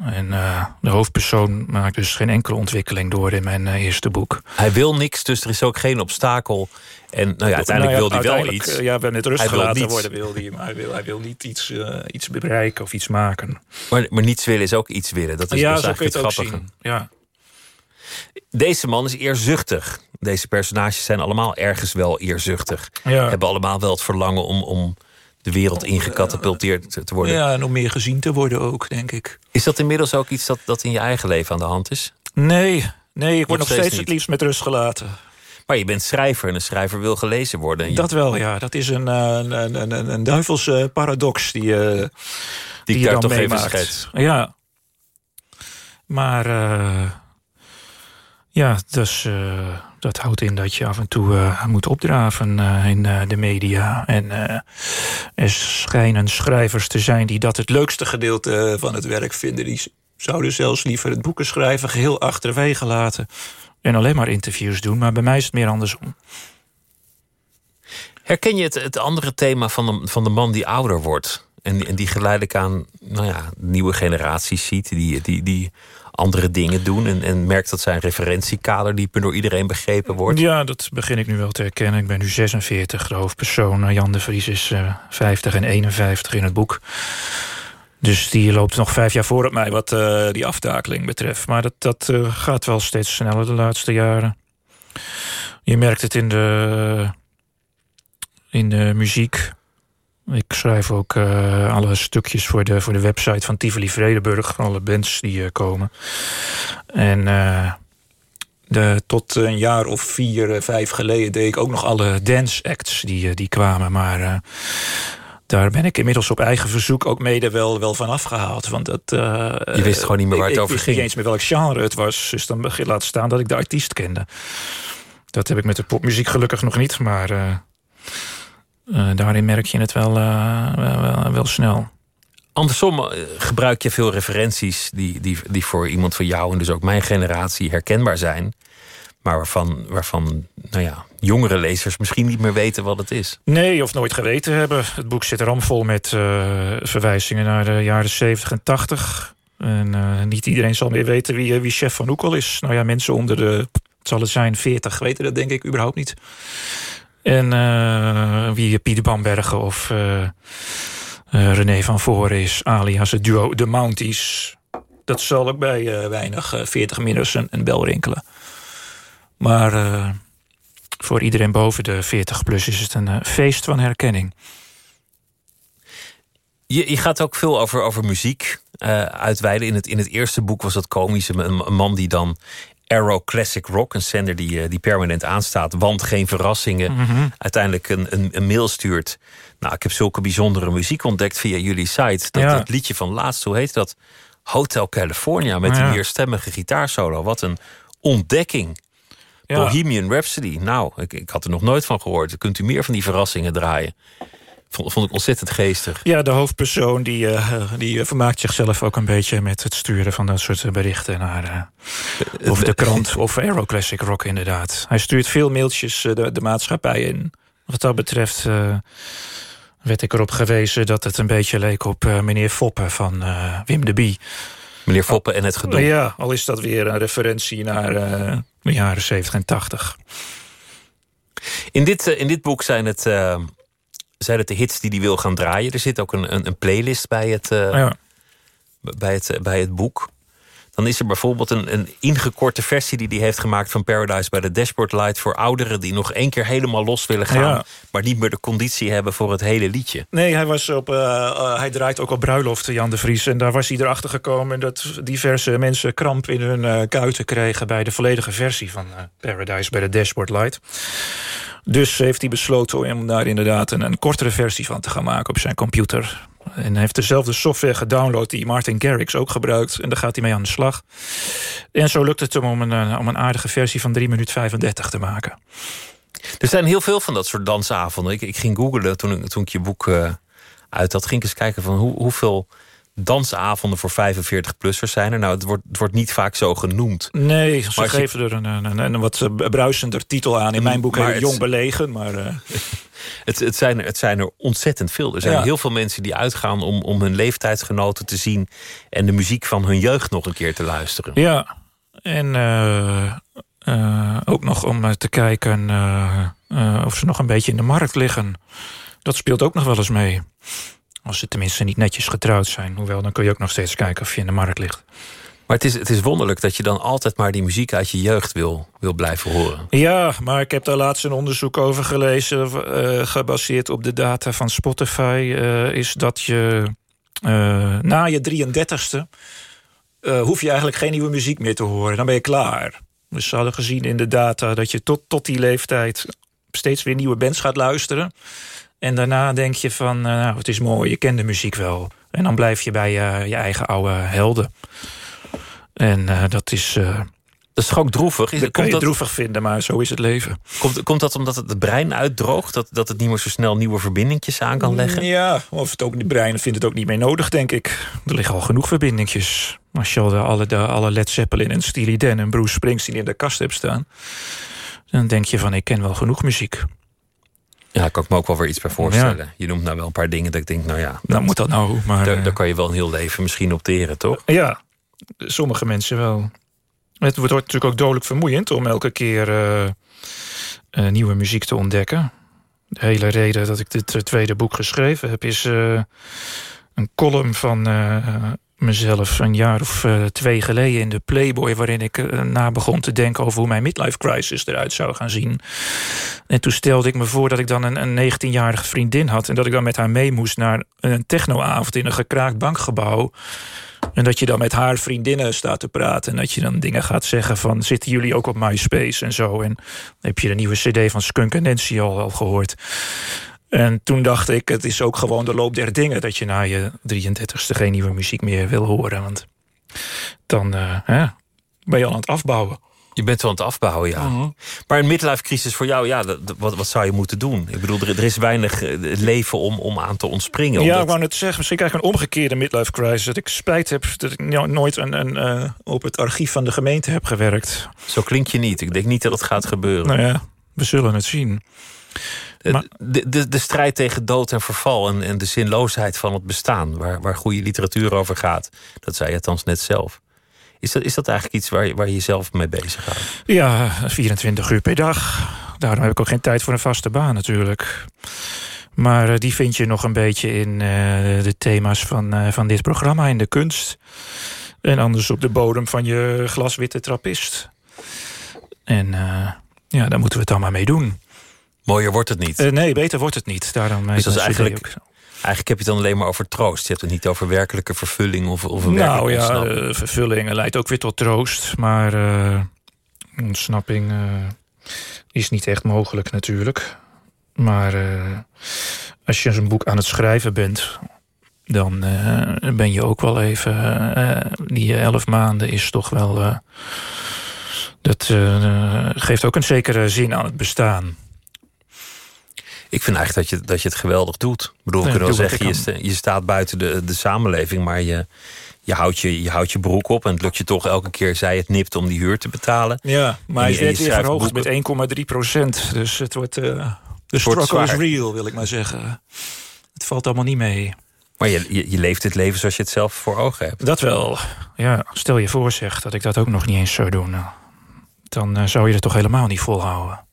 En uh, de hoofdpersoon maakt dus geen enkele ontwikkeling door in mijn uh, eerste boek. Hij wil niks, dus er is ook geen obstakel. En nou ja, uiteindelijk nou ja, wil hij wel iets. Ja, we met rust hij gelaten wil worden wil hij, maar hij wil, hij wil niet iets, uh, iets bereiken of iets maken. Maar, maar niets willen is ook iets willen. Dat is ja, dus eigenlijk kun je het het grappige. Ja. Deze man is eerzuchtig. Deze personages zijn allemaal ergens wel eerzuchtig. Ja. Hebben allemaal wel het verlangen om, om de wereld ingecatapulteerd te worden. Ja, en om meer gezien te worden ook, denk ik. Is dat inmiddels ook iets dat, dat in je eigen leven aan de hand is? Nee, nee ik word nog steeds het liefst met rust gelaten. Maar je bent schrijver en een schrijver wil gelezen worden. Dat wel, ja. Dat is een, eh, een, een, een, een duivelse paradox die, eh, die die je daar dan toch even meemaakt. schets. Ja. Maar eh, ja, dus, dat houdt in dat je af en toe eh, moet opdraven eh, in eh, de media. En er schijnen schrijvers te zijn die dat het leukste gedeelte van het werk vinden. Die zouden zelfs liever het boeken schrijven geheel achterwege laten. En alleen maar interviews doen. Maar bij mij is het meer andersom. Herken je het, het andere thema van de, van de man die ouder wordt? En, en die geleidelijk aan nou ja, nieuwe generaties ziet, die, die, die andere dingen doen. En, en merkt dat zijn referentiekader dieper door iedereen begrepen wordt. Ja, dat begin ik nu wel te herkennen. Ik ben nu 46, de hoofdpersoon. Eh, Jan de Vries is eh 50 en 51 in het boek. Dus die loopt nog vijf jaar voor op mij wat eh, die aftakeling betreft. Maar dat, dat eh, gaat wel steeds sneller de laatste jaren. Je merkt het in de, in de muziek. Ik schrijf ook eh, alle stukjes voor de, voor de website van Tivoli Vredenburg. Alle bands die eh, komen. En eh, de, tot een jaar of vier, vijf geleden deed ik ook nog alle dance acts die, die kwamen. Maar daar ben ik inmiddels op eigen verzoek ook mede wel, wel van afgehaald. Want dat, Je wist gewoon niet meer waar ik- het ik over wist ging. niet eens meer welk genre het was. Dus dan begin laat staan dat ik de artiest kende. Dat heb ik met de popmuziek gelukkig nog niet. Maar eh, daarin merk je het wel, eh, wel, wel, snel. Andersom eh, gebruik je veel referenties die, die, die voor iemand van jou en dus ook mijn generatie herkenbaar zijn. Maar waarvan, waarvan nou ja, jongere lezers misschien niet meer weten wat het is. Nee, of nooit geweten hebben. Het boek zit ramvol met verwijzingen naar de jaren 70 en 80. En niet iedereen zal meer weten wie, wie chef van Oekel is. Nou ja, mensen onder de, het zal het zijn, 40 weten dat denk ik überhaupt niet. En eh, wie Pieter Bambergen of eh, eh, René van Voren is, alias het duo De Mounties. Dat zal ook bij weinig eh, 40-minners een, bel rinkelen. Maar voor iedereen boven de 40 plus is het een feest van herkenning. Je, gaat ook veel over, over muziek eh, uitweiden. In het, in het eerste boek was dat komisch. Een man die dan Arrow Classic Rock, een zender die, eh, die permanent aanstaat, want geen verrassingen, Mhm. uiteindelijk een, een, een mail stuurt. Nou, ik heb zulke bijzondere muziek ontdekt via jullie site. Dat, Ja. dat liedje van laatst, hoe heet dat? Hotel California met Ja. die meerstemmige gitaarsolo. Wat een ontdekking. Ja. Bohemian Rhapsody. Nou, ik, ik had er nog nooit van gehoord. Kunt u meer van die verrassingen draaien? Vond, vond ik ontzettend geestig. Ja, de hoofdpersoon die, eh, die eh, vermaakt zichzelf ook een beetje met het sturen van dat soort berichten naar eh, of de krant of Aero Classic Rock inderdaad. Hij stuurt veel mailtjes de, de maatschappij in. Wat dat betreft werd ik erop gewezen dat het een beetje leek op meneer Foppe van Wim de Bie. Meneer Foppen en het gedoe. Ja, al is dat weer een referentie naar de jaren 70 en 80. In dit, in dit boek zijn het, zijn het de hits die hij wil gaan draaien. Er zit ook een, een, een playlist bij het, eh, Ja. bij, het, bij het boek. Dan is er bijvoorbeeld een, een ingekorte versie die hij heeft gemaakt van Paradise bij de Dashboard Light voor ouderen die nog één keer helemaal los willen gaan, Ja. maar niet meer de conditie hebben voor het hele liedje. Nee, hij, was op, eh, eh, hij draait ook op bruiloften, Jan de Vries. En daar was hij erachter gekomen dat diverse mensen kramp in hun eh, kuiten kregen... bij de volledige versie van Paradise bij de Dashboard Light. Dus heeft hij besloten om daar inderdaad een, een kortere versie van te gaan maken op zijn computer. En hij heeft dezelfde software gedownload die Martin Garrix ook gebruikt. En daar gaat hij mee aan de slag. En zo lukt het hem om een, eh, om een aardige versie van 3 minuten 35 te maken. Er zijn heel veel van dat soort dansavonden. Ik, ik ging googlen toen, toen ik je boek eh, uit had. Ging ik eens kijken van hoe, hoeveel dansavonden voor 45-plussers zijn er. Nou, het wordt, het wordt niet vaak zo genoemd. Nee, ze Maar als je- geven er een, een, een, wat eh, bruisender titel aan. In mijn boek het Jong Belegen. Maar eh, Het, het, zijn, er- het zijn er ontzettend veel. Er zijn Ja. heel veel mensen die uitgaan om, om hun leeftijdsgenoten te zien... en de muziek van hun jeugd nog een keer te luisteren. ja, en eh, ook nog om te kijken of ze nog een beetje in de markt liggen. Dat speelt ook nog wel eens mee. Als ze tenminste niet netjes getrouwd zijn. Hoewel, dan kun je ook nog steeds kijken of je in de markt ligt. Maar het is, het is wonderlijk dat je dan altijd maar die muziek uit je jeugd wil, wil blijven horen. Ja, maar ik heb daar laatst een onderzoek over gelezen... eh, gebaseerd op de data van Spotify... eh, is dat je eh, na je 33ste... eh, hoef je eigenlijk geen nieuwe muziek meer te horen. Dan ben je klaar. Dus ze hadden gezien in de data dat je tot, tot die leeftijd... steeds weer nieuwe bands gaat luisteren. En daarna denk je van, eh, nou, het is mooi, je kent de muziek wel. En dan blijf je bij eh, je eigen oude helden. En eh, dat is... Dat is ook droevig? Is, dat komt, je dat, droevig vinden, maar zo is het leven. komt, komt dat omdat het, het brein uitdroogt? Dat, dat het niet meer zo snel nieuwe verbindingjes aan kan leggen? Ja, of het ook, de brein vindt het ook niet meer nodig, denk ik. Er liggen al genoeg verbindingjes. Als je al de, alle, de, alle Led Zeppelin en Steely Dan en Bruce Springsteen in de kast hebt staan... dan denk je van, ik ken wel genoeg muziek. Ja, daar kan ik me ook wel weer iets bij voorstellen. Je noemt nou wel een paar dingen dat ik denk, nou ja... Nou moet dat nou, maar... Daar, eh, daar kan je wel een heel leven misschien op teren, toch? Ja, sommige mensen wel. Het wordt natuurlijk ook dodelijk vermoeiend om elke keer eh, eh, nieuwe muziek te ontdekken. De hele reden dat ik dit eh, tweede boek geschreven heb, is eh, een column van eh, mezelf een jaar of eh, twee geleden in de Playboy, waarin ik eh, na begon te denken over hoe mijn midlife crisis eruit zou gaan zien. En toen stelde ik me voor dat ik dan een, een 19-jarige vriendin had en dat ik dan met haar mee moest naar een technoavond in een gekraakt bankgebouw. En dat je dan met haar vriendinnen staat te praten. En dat je dan dingen gaat zeggen van... zitten jullie ook op MySpace en zo? En heb je de nieuwe cd van Skunk en Nancy al, al gehoord? En toen dacht ik, het is ook gewoon de loop der dingen... dat je na je 33ste geen nieuwe muziek meer wil horen. Want dan eh, hè, ben je al aan het afbouwen. Je bent wel aan het afbouwen, ja. Mhm. Maar een midlife crisis voor jou, ja, dat- wat, wat zou je moeten doen? Ik bedoel, er, er is weinig eh, leven om, om aan te ontspringen. Ja, omdat- ik wou net zeggen, misschien krijg ik een omgekeerde midlife crisis. Dat ik spijt heb dat ik no- nooit een, een, eh, op het archief van de gemeente heb gewerkt. Zo klink je niet. Ik denk niet dat het gaat gebeuren. Nou ja, we zullen het zien. Eh, maar- de, de, de strijd tegen dood en verval en, en de zinloosheid van het bestaan, waar, waar goede literatuur over gaat, dat zei je althans net zelf. Is dat, is dat eigenlijk iets waar, je- waar je jezelf mee bezig gaat? Ja, 24 uur per dag. Daarom heb ik ook geen tijd voor een vaste baan natuurlijk. Maar eh, die vind je nog een beetje in eh, de thema's van, van dit programma, in de kunst. En anders op de bodem van je glaswitte trappist. En ja, daar moeten we het dan maar mee doen. Mooier wordt het niet. Eh, nee, beter wordt het niet. Daarom Dus dat is CD eigenlijk- ook. Eigenlijk heb je het dan alleen maar over troost. Je hebt het niet over werkelijke vervulling of, of een Nou ja, eh, vervulling leidt ook weer tot troost. Maar eh, Ontsnapping is niet echt mogelijk natuurlijk. Maar als je zo'n boek aan het schrijven bent... dan ben je ook wel even... die elf maanden is toch wel... dat geeft ook een zekere zin aan het bestaan. Ik vind eigenlijk dat je, dat je het geweldig doet. Ik bedoel, we kunnen wel zeggen, je, je staat buiten de, de samenleving... maar je, je houdt je, je houdt je broek op en het lukt je toch elke keer, zij het nipt, om die huur te betalen. Ja, maar hij is net weer verhoogd met 1,3 procent. Dus het wordt. Uh, de struggle is real, wil ik maar zeggen. Het valt allemaal niet mee. Maar je, je, je, leeft het leven zoals je het zelf voor ogen hebt. Dat wel. Ja, stel je voor, zeg dat ik dat ook nog niet eens zou doen. Dan uh, zou je het toch helemaal niet volhouden.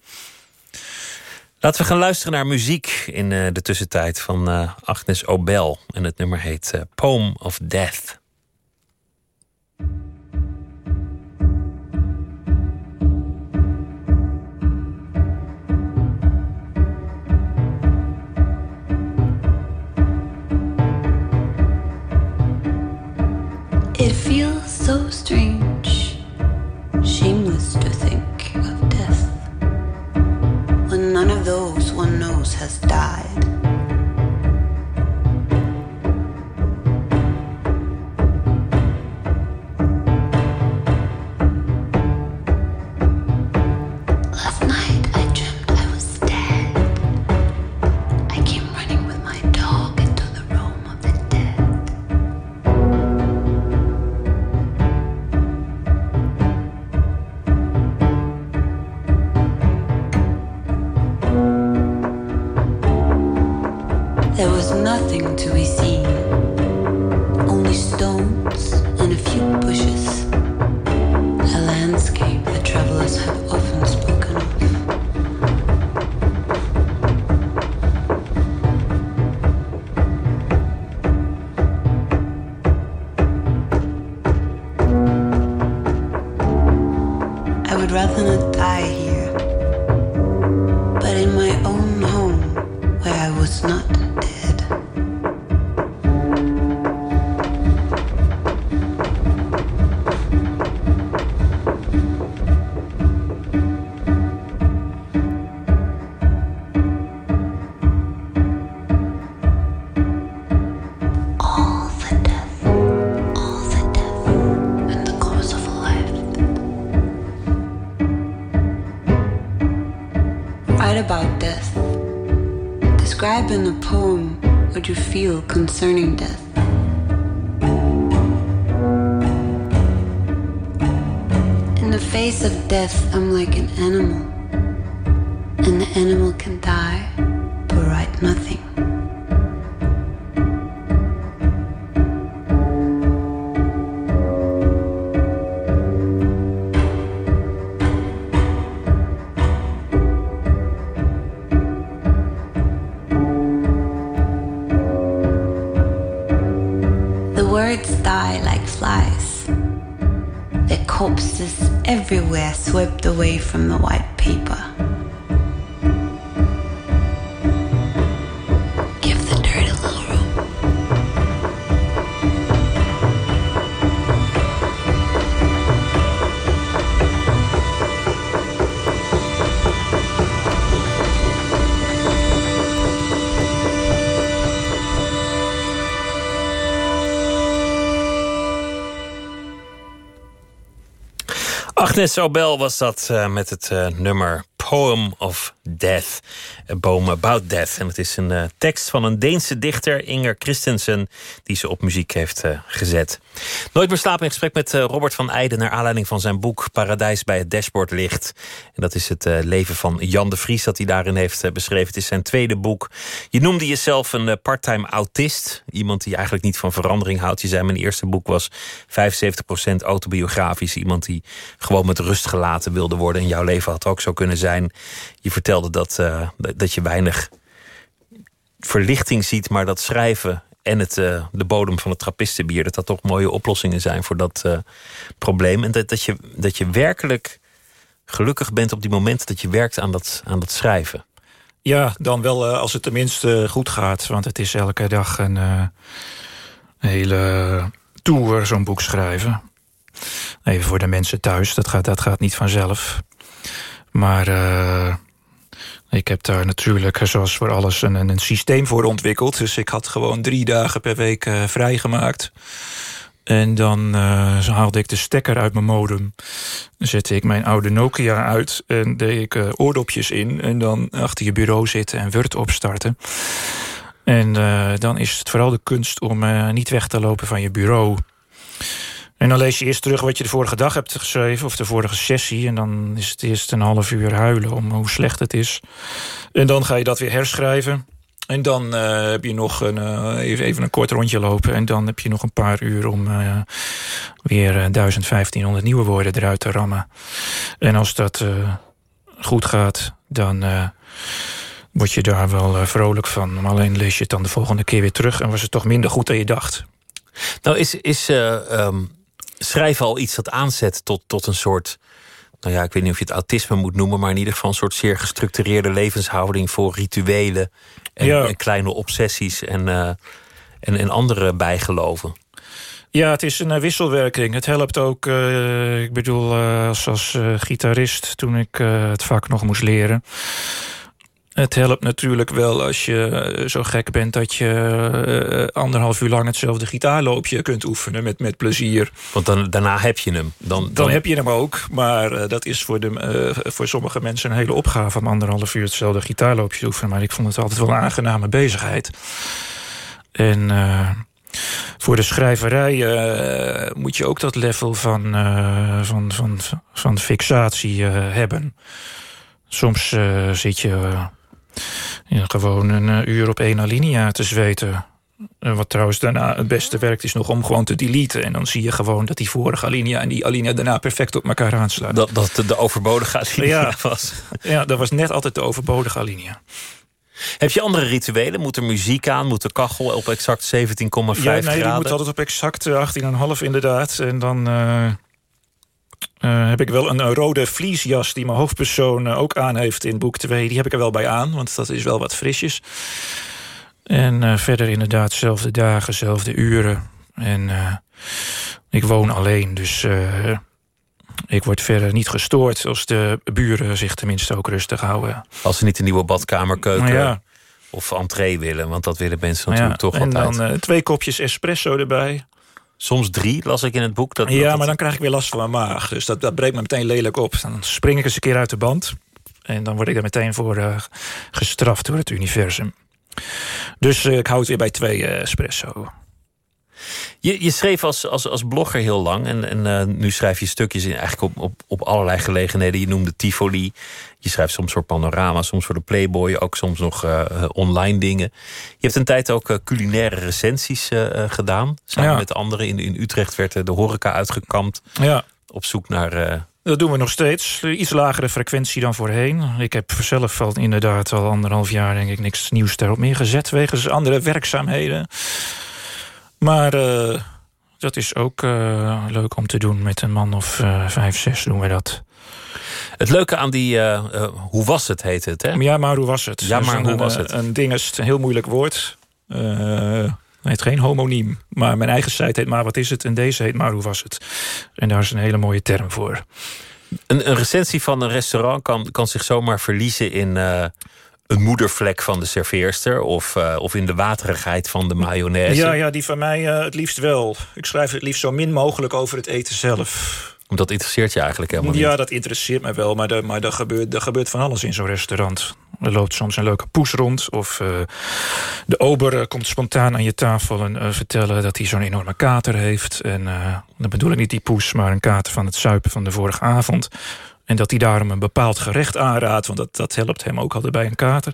Laten we gaan luisteren naar muziek in uh, de tussentijd van uh, Agnes Obel. En het nummer heet uh, Poem of Death. In a poem what you feel concerning death. In the face of death, I'm like an animal, and the animal can die, but write nothing. From the white Agnes Obel was dat uh, met het uh, nummer Poem of Death. Een boom about death. En het is een uh, tekst van een Deense dichter, Inger Christensen, die ze op muziek heeft gezet. Nooit meer slapen in gesprek met Robert van Eijden... naar aanleiding van zijn boek Paradijs bij het dashboard ligt. En dat is het leven van Jan de Vries dat hij daarin heeft beschreven. Het is zijn tweede boek. Je noemde jezelf een parttime autist. Iemand die eigenlijk niet van verandering houdt. Je zei mijn eerste boek was 75% autobiografisch. Iemand die gewoon met rust gelaten wilde worden. En jouw leven had ook zo kunnen zijn. Je vertelde dat, uh, dat je weinig verlichting ziet, maar dat schrijven en het, uh, de bodem van het trappistenbier... dat dat toch mooie oplossingen zijn voor dat uh, probleem. En dat, dat, je, dat je werkelijk gelukkig bent op die momenten dat je werkt aan dat, aan dat schrijven. Ja, dan wel als het tenminste goed gaat. Want het is elke dag een hele tour, zo'n boek schrijven. Even voor de mensen thuis, dat gaat, dat gaat niet vanzelf. Maar uh, ik heb daar natuurlijk, zoals voor alles, een, een systeem voor ontwikkeld. Dus ik had gewoon drie dagen per week uh, vrijgemaakt. En dan haalde ik de stekker uit mijn modem. Zette ik mijn oude Nokia uit en deed ik oordopjes in. En dan achter je bureau zitten en Word opstarten. En dan is het vooral de kunst om niet weg te lopen van je bureau. En dan lees je eerst terug wat je de vorige dag hebt geschreven... of de vorige sessie. En dan is het eerst een half uur huilen om hoe slecht het is. En dan ga je dat weer herschrijven. En dan uh, heb je nog een, uh, even, een kort rondje lopen. En dan heb je nog een paar uur om uh, weer 1500 nieuwe woorden eruit te rammen. En als dat goed gaat, dan word je daar wel vrolijk van. Alleen lees je het dan de volgende keer weer terug. En was het toch minder goed dan je dacht. Nou, is, is um, schrijven al iets dat aanzet tot, tot een soort nou ja, ik weet niet of je het autisme moet noemen, maar in ieder geval een soort zeer gestructureerde levenshouding voor rituelen en, Ja. en kleine obsessies en, uh, en, en andere bijgeloven. Ja, het is een uh, wisselwerking. Het helpt ook, uh, ik bedoel, als, als gitarist toen ik het vak nog moest leren. Het helpt natuurlijk wel als je zo gek bent dat je anderhalf uur lang hetzelfde gitaarloopje kunt oefenen met, met plezier. Want dan, daarna heb je hem. Dan, dan... dan heb je hem ook, maar dat is voor, de, uh, voor sommige mensen een hele opgave om anderhalf uur hetzelfde gitaarloopje te oefenen. Maar ik vond het altijd wel een aangename bezigheid. En uh, voor de schrijverij moet je ook dat level van, van, van, van fixatie hebben. Soms zit je gewoon een uh, uur op één alinea te zweten. Uh, wat trouwens daarna het beste werkt is nog om gewoon te deleten. En dan zie je gewoon dat die vorige alinea en die alinea daarna perfect op elkaar aansluiten. Dat, dat de overbodige alinea ja, was. Ja, dat was net altijd de overbodige alinea. Heb je andere rituelen? Moet er muziek aan? Moet de kachel op exact 17,5 ja, nee, graden? die moet altijd op exact 18,5 inderdaad. En dan... Uh, uh, heb ik wel een, een, rode vliesjas die mijn hoofdpersoon uh, ook aan heeft in boek 2. Die heb ik er wel bij aan, want dat is wel wat frisjes. En uh, verder inderdaad, zelfde dagen, zelfde uren. En ik woon alleen, dus ik word verder niet gestoord... als de buren zich tenminste ook rustig houden. Als ze niet een nieuwe badkamerkeuken ja. of entree willen, want dat willen mensen natuurlijk ja. toch en altijd. En dan twee kopjes espresso erbij... Soms drie, las ik in het boek. Dat, ja, dat maar dan krijg ik weer last van mijn maag. Dus dat, dat breekt me meteen lelijk op. Dan spring ik eens een keer uit de band. En dan word ik daar meteen voor uh, gestraft door het universum. Dus uh, ik hou het weer bij twee uh, espresso. Je, je schreef als, als, als blogger heel lang. En, en uh, nu schrijf je stukjes in, eigenlijk op, op, op allerlei gelegenheden. Je noemde Tivoli. Je schrijft soms voor Panorama, soms voor de Playboy. Ook soms nog uh, online dingen. Je hebt een tijd ook uh, culinaire recensies gedaan. Samen ja. met anderen. In, in Utrecht werd de horeca uitgekampt. Ja. Op zoek naar... Dat doen we nog steeds. Iets lagere frequentie dan voorheen. Ik heb zelf al inderdaad al anderhalf jaar denk ik niks nieuws daarop meer gezet. Wegens andere werkzaamheden. Maar uh, dat is ook uh, leuk om te doen. Met een man of uh, vijf, zes doen we dat. Het leuke aan die... hoe was het, heet het, hè? Ja, maar hoe was het? Ja, maar dus hoe een, was het? Een ding is een heel moeilijk woord. het geen homoniem. Maar mijn eigen site heet maar wat is het? En deze heet maar hoe was het? En daar is een hele mooie term voor. Een, een recensie van een restaurant kan, kan zich zomaar verliezen in een moedervlek van de serveerster... of, uh, of in de waterigheid van de mayonaise? Ja, ja die van mij uh, het liefst wel. Ik schrijf het liefst zo min mogelijk over het eten zelf. Dat interesseert je eigenlijk helemaal niet? Ja, dat interesseert me wel, maar, er, maar er, gebeurt, er gebeurt van alles in zo'n restaurant. Er loopt soms een leuke poes rond... of uh, de ober komt spontaan aan je tafel en vertellen... dat hij zo'n enorme kater heeft. En dan bedoel ik niet die poes, maar een kater van het suipen van de vorige avond... En dat hij daarom een bepaald gerecht aanraadt. Want dat, dat helpt hem ook altijd bij een kater.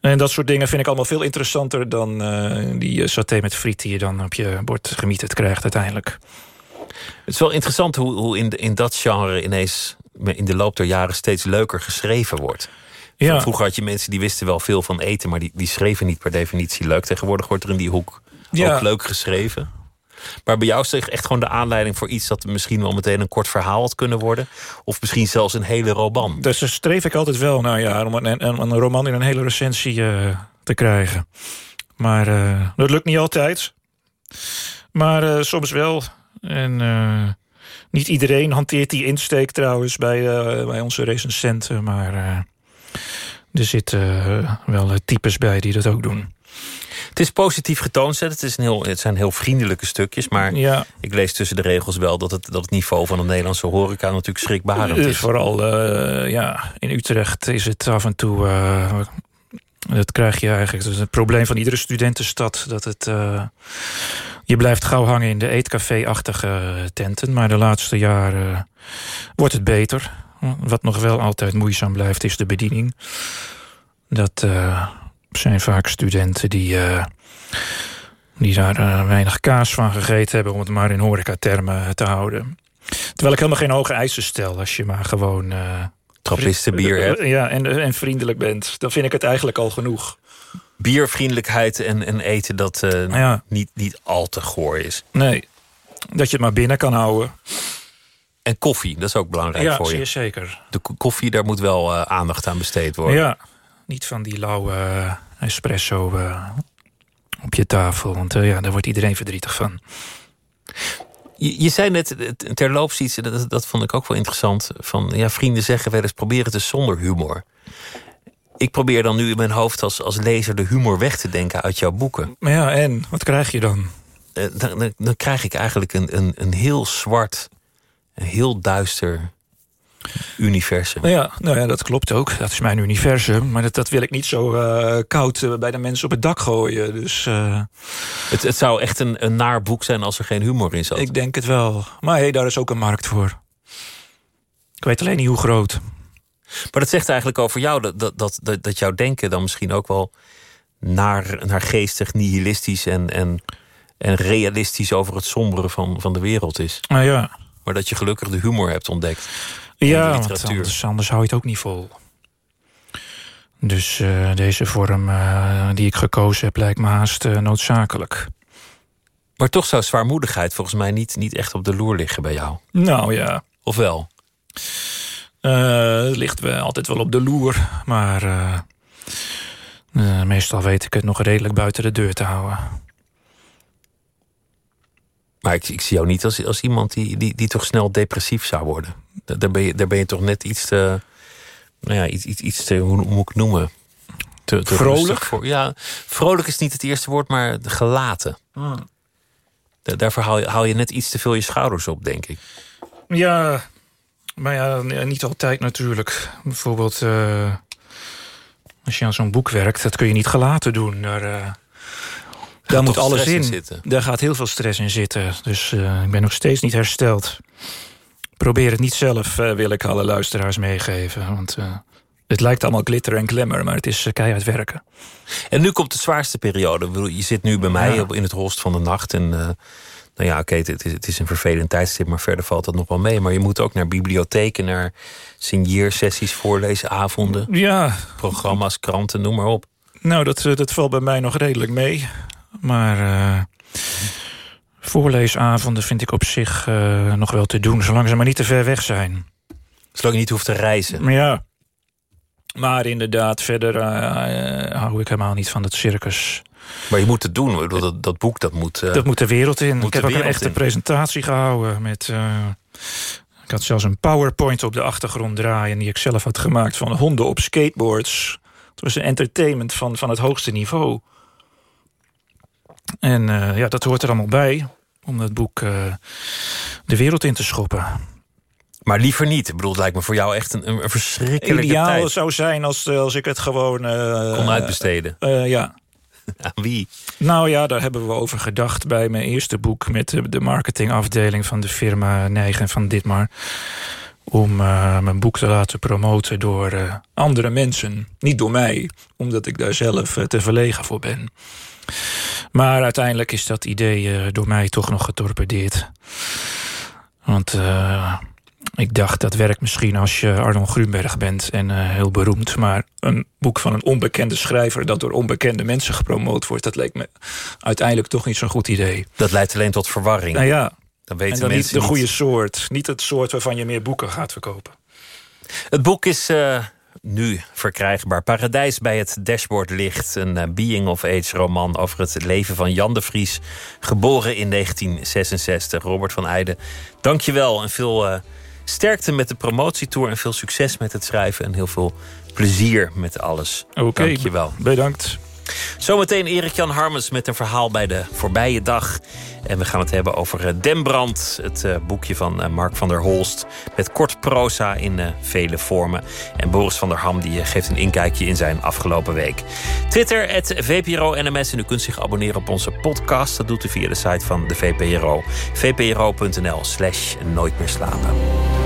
En dat soort dingen vind ik allemaal veel interessanter... dan uh, die saté met friet die je dan op je bord gemieterd krijgt uiteindelijk. Het is wel interessant hoe, hoe in, in dat genre ineens... in de loop der jaren steeds leuker geschreven wordt. Ja. Vroeger had je mensen die wisten wel veel van eten... maar die, die schreven niet per definitie leuk. Tegenwoordig wordt er in die hoek ja. ook leuk geschreven. Maar bij jou is echt gewoon de aanleiding voor iets... dat misschien wel meteen een kort verhaal had kunnen worden. Of misschien zelfs een hele roman. Dus daar streef ik altijd wel naar, ja, om een, een, een roman in een hele recensie uh, te krijgen. Maar uh, dat lukt niet altijd. Maar soms wel. En niet iedereen hanteert die insteek trouwens bij, bij onze recensenten. Maar er zitten wel types bij die dat ook doen. Het is positief getoond. Het, is een heel, het zijn heel vriendelijke stukjes. Maar ja. ik lees tussen de regels wel dat het, dat het niveau van de Nederlandse horeca natuurlijk schrikbarend is. Vooral ja, in Utrecht is het af en toe dat krijg je eigenlijk. Dat is het probleem van iedere studentenstad. Dat het, uh, je blijft gauw hangen in de eetcafé-achtige tenten. Maar de laatste jaren wordt het beter. Wat nog wel altijd moeizaam blijft, is de bediening. Dat uh, zijn vaak studenten die, uh, die daar weinig kaas van gegeten hebben... om het maar in horecatermen te houden. Terwijl ik helemaal geen hoge eisen stel... als je maar gewoon trappistenbier hebt. Ja, en, en vriendelijk bent. Dan vind ik het eigenlijk al genoeg. Biervriendelijkheid en, en eten dat uh, ja. niet, niet al te goor is. Nee, dat je het maar binnen kan houden. En koffie, dat is ook belangrijk voor je. Ja, zeker. De koffie, daar moet wel uh, aandacht aan besteed worden. Ja, niet van die lauwe uh, espresso op je tafel. Want ja, daar wordt iedereen verdrietig van. Je, je zei net terloops iets, dat, dat vond ik ook wel interessant. Van ja, vrienden zeggen wel eens: probeer het eens zonder humor. Ik probeer dan nu in mijn hoofd als, als lezer de humor weg te denken uit jouw boeken. Maar ja, en wat krijg je dan? Dan, dan, dan krijg ik eigenlijk een, een, een heel zwart, een heel duister universum. Ja, nou ja, dat klopt ook. Dat is mijn universum. Maar dat, dat wil ik niet zo uh, koud uh, bij de mensen op het dak gooien. Dus, uh... het, het zou echt een, een naar boek zijn als er geen humor in zat. Ik denk het wel. Maar hey, daar is ook een markt voor. Ik weet alleen niet hoe groot. Maar dat zegt eigenlijk over jou dat, dat, dat, dat jouw denken dan misschien ook wel naar, naar geestig, nihilistisch en, en, en realistisch over het sombere van, van de wereld is. Nou ja. Maar dat je gelukkig de humor hebt ontdekt. Ja, anders, anders hou je het ook niet vol. Dus uh, deze vorm uh, die ik gekozen heb lijkt me haast uh, noodzakelijk. Maar toch zou zwaarmoedigheid volgens mij niet, niet echt op de loer liggen bij jou. Nou ja. Of wel? het ligt wel altijd wel op de loer. Maar meestal weet ik het nog redelijk buiten de deur te houden. Maar ik, ik zie jou niet als, als iemand die, die, die toch snel depressief zou worden. Daar ben je, daar ben je toch net iets te. Nou ja, iets, iets, iets te. Hoe, moet ik het noemen? Te, te vrolijk? Voor, ja, vrolijk is niet het eerste woord, maar gelaten. Hmm. Daarvoor haal je, haal je net iets te veel je schouders op, denk ik. Ja, maar ja, niet altijd natuurlijk. Bijvoorbeeld, uh, als je aan zo'n boek werkt, dat kun je niet gelaten doen. Daar, uh, daar moet alles in. Zitten. Daar gaat heel veel stress in zitten. Dus uh, ik ben nog steeds niet hersteld. Probeer het niet zelf, uh, wil ik alle luisteraars meegeven. Want uh, het lijkt allemaal glitter en glamour, maar het is keihard werken. En nu komt de zwaarste periode. Je zit nu bij mij ja. in het holst van de nacht. En nou ja, oké, okay, het, het, is een vervelend tijdstip, maar verder valt dat nog wel mee. Maar je moet ook naar bibliotheken, naar signeersessies, voorleesavonden. Ja. Programma's, kranten, noem maar op. Nou, dat, dat valt bij mij nog redelijk mee. Maar uh, voorleesavonden vind ik op zich uh, nog wel te doen... zolang ze maar niet te ver weg zijn. Zolang je niet hoeft te reizen. Ja. Maar inderdaad, verder uh, hou ik helemaal niet van het circus. Maar je moet het doen. Dat, dat boek, dat moet... dat moet de wereld in. Ik heb ook een echte in. presentatie gehouden met... ik had zelfs een powerpoint op de achtergrond draaien... die ik zelf had gemaakt van honden op skateboards. Het was een entertainment van, van het hoogste niveau. En uh, ja, dat hoort er allemaal bij om dat boek uh, de wereld in te schoppen. Maar liever niet. Ik bedoel, het lijkt me voor jou echt een, een verschrikkelijke Ideaal tijd. zou zijn als, als ik het gewoon... Uh, Kon uitbesteden. ja. Aan wie? Nou ja, daar hebben we over gedacht bij mijn eerste boek... met de marketingafdeling van de firma Neigen van Ditmar... om uh, mijn boek te laten promoten door uh, andere mensen. Niet door mij, omdat ik daar zelf te verlegen voor ben. Maar uiteindelijk is dat idee uh, door mij toch nog getorpedeerd. Want uh, ik dacht, dat werkt misschien als je Arnold Grunberg bent en uh, heel beroemd. Maar een boek van een onbekende schrijver dat door onbekende mensen gepromoot wordt... dat leek me uiteindelijk toch niet zo'n goed idee. Dat leidt alleen tot verwarring. Nou ja, dan weten en dan mensen niet de goede soort. Niet het soort waarvan je meer boeken gaat verkopen. Het boek is nu verkrijgbaar. Paradijs bij het dashboard ligt. Een uh, Being of Age roman over het leven van Jan de Vries. Geboren in 1966. Robert van Eijden, dank je wel. En veel uh, sterkte met de promotietour. En veel succes met het schrijven. En heel veel plezier met alles. Oké, okay, dank je wel. Bedankt. Zometeen Erik-Jan Harmens met een verhaal bij de voorbije dag. En we gaan het hebben over Dembrand, het uh, boekje van uh, Mark van der Holst. Met kort proza in vele vormen. En Boris van der Ham die geeft een inkijkje in zijn afgelopen week. Twitter, het VPRO-NMS. En u kunt zich abonneren op onze podcast. Dat doet u via de site van de VPRO. vpro.nl slash nooit meer slapen.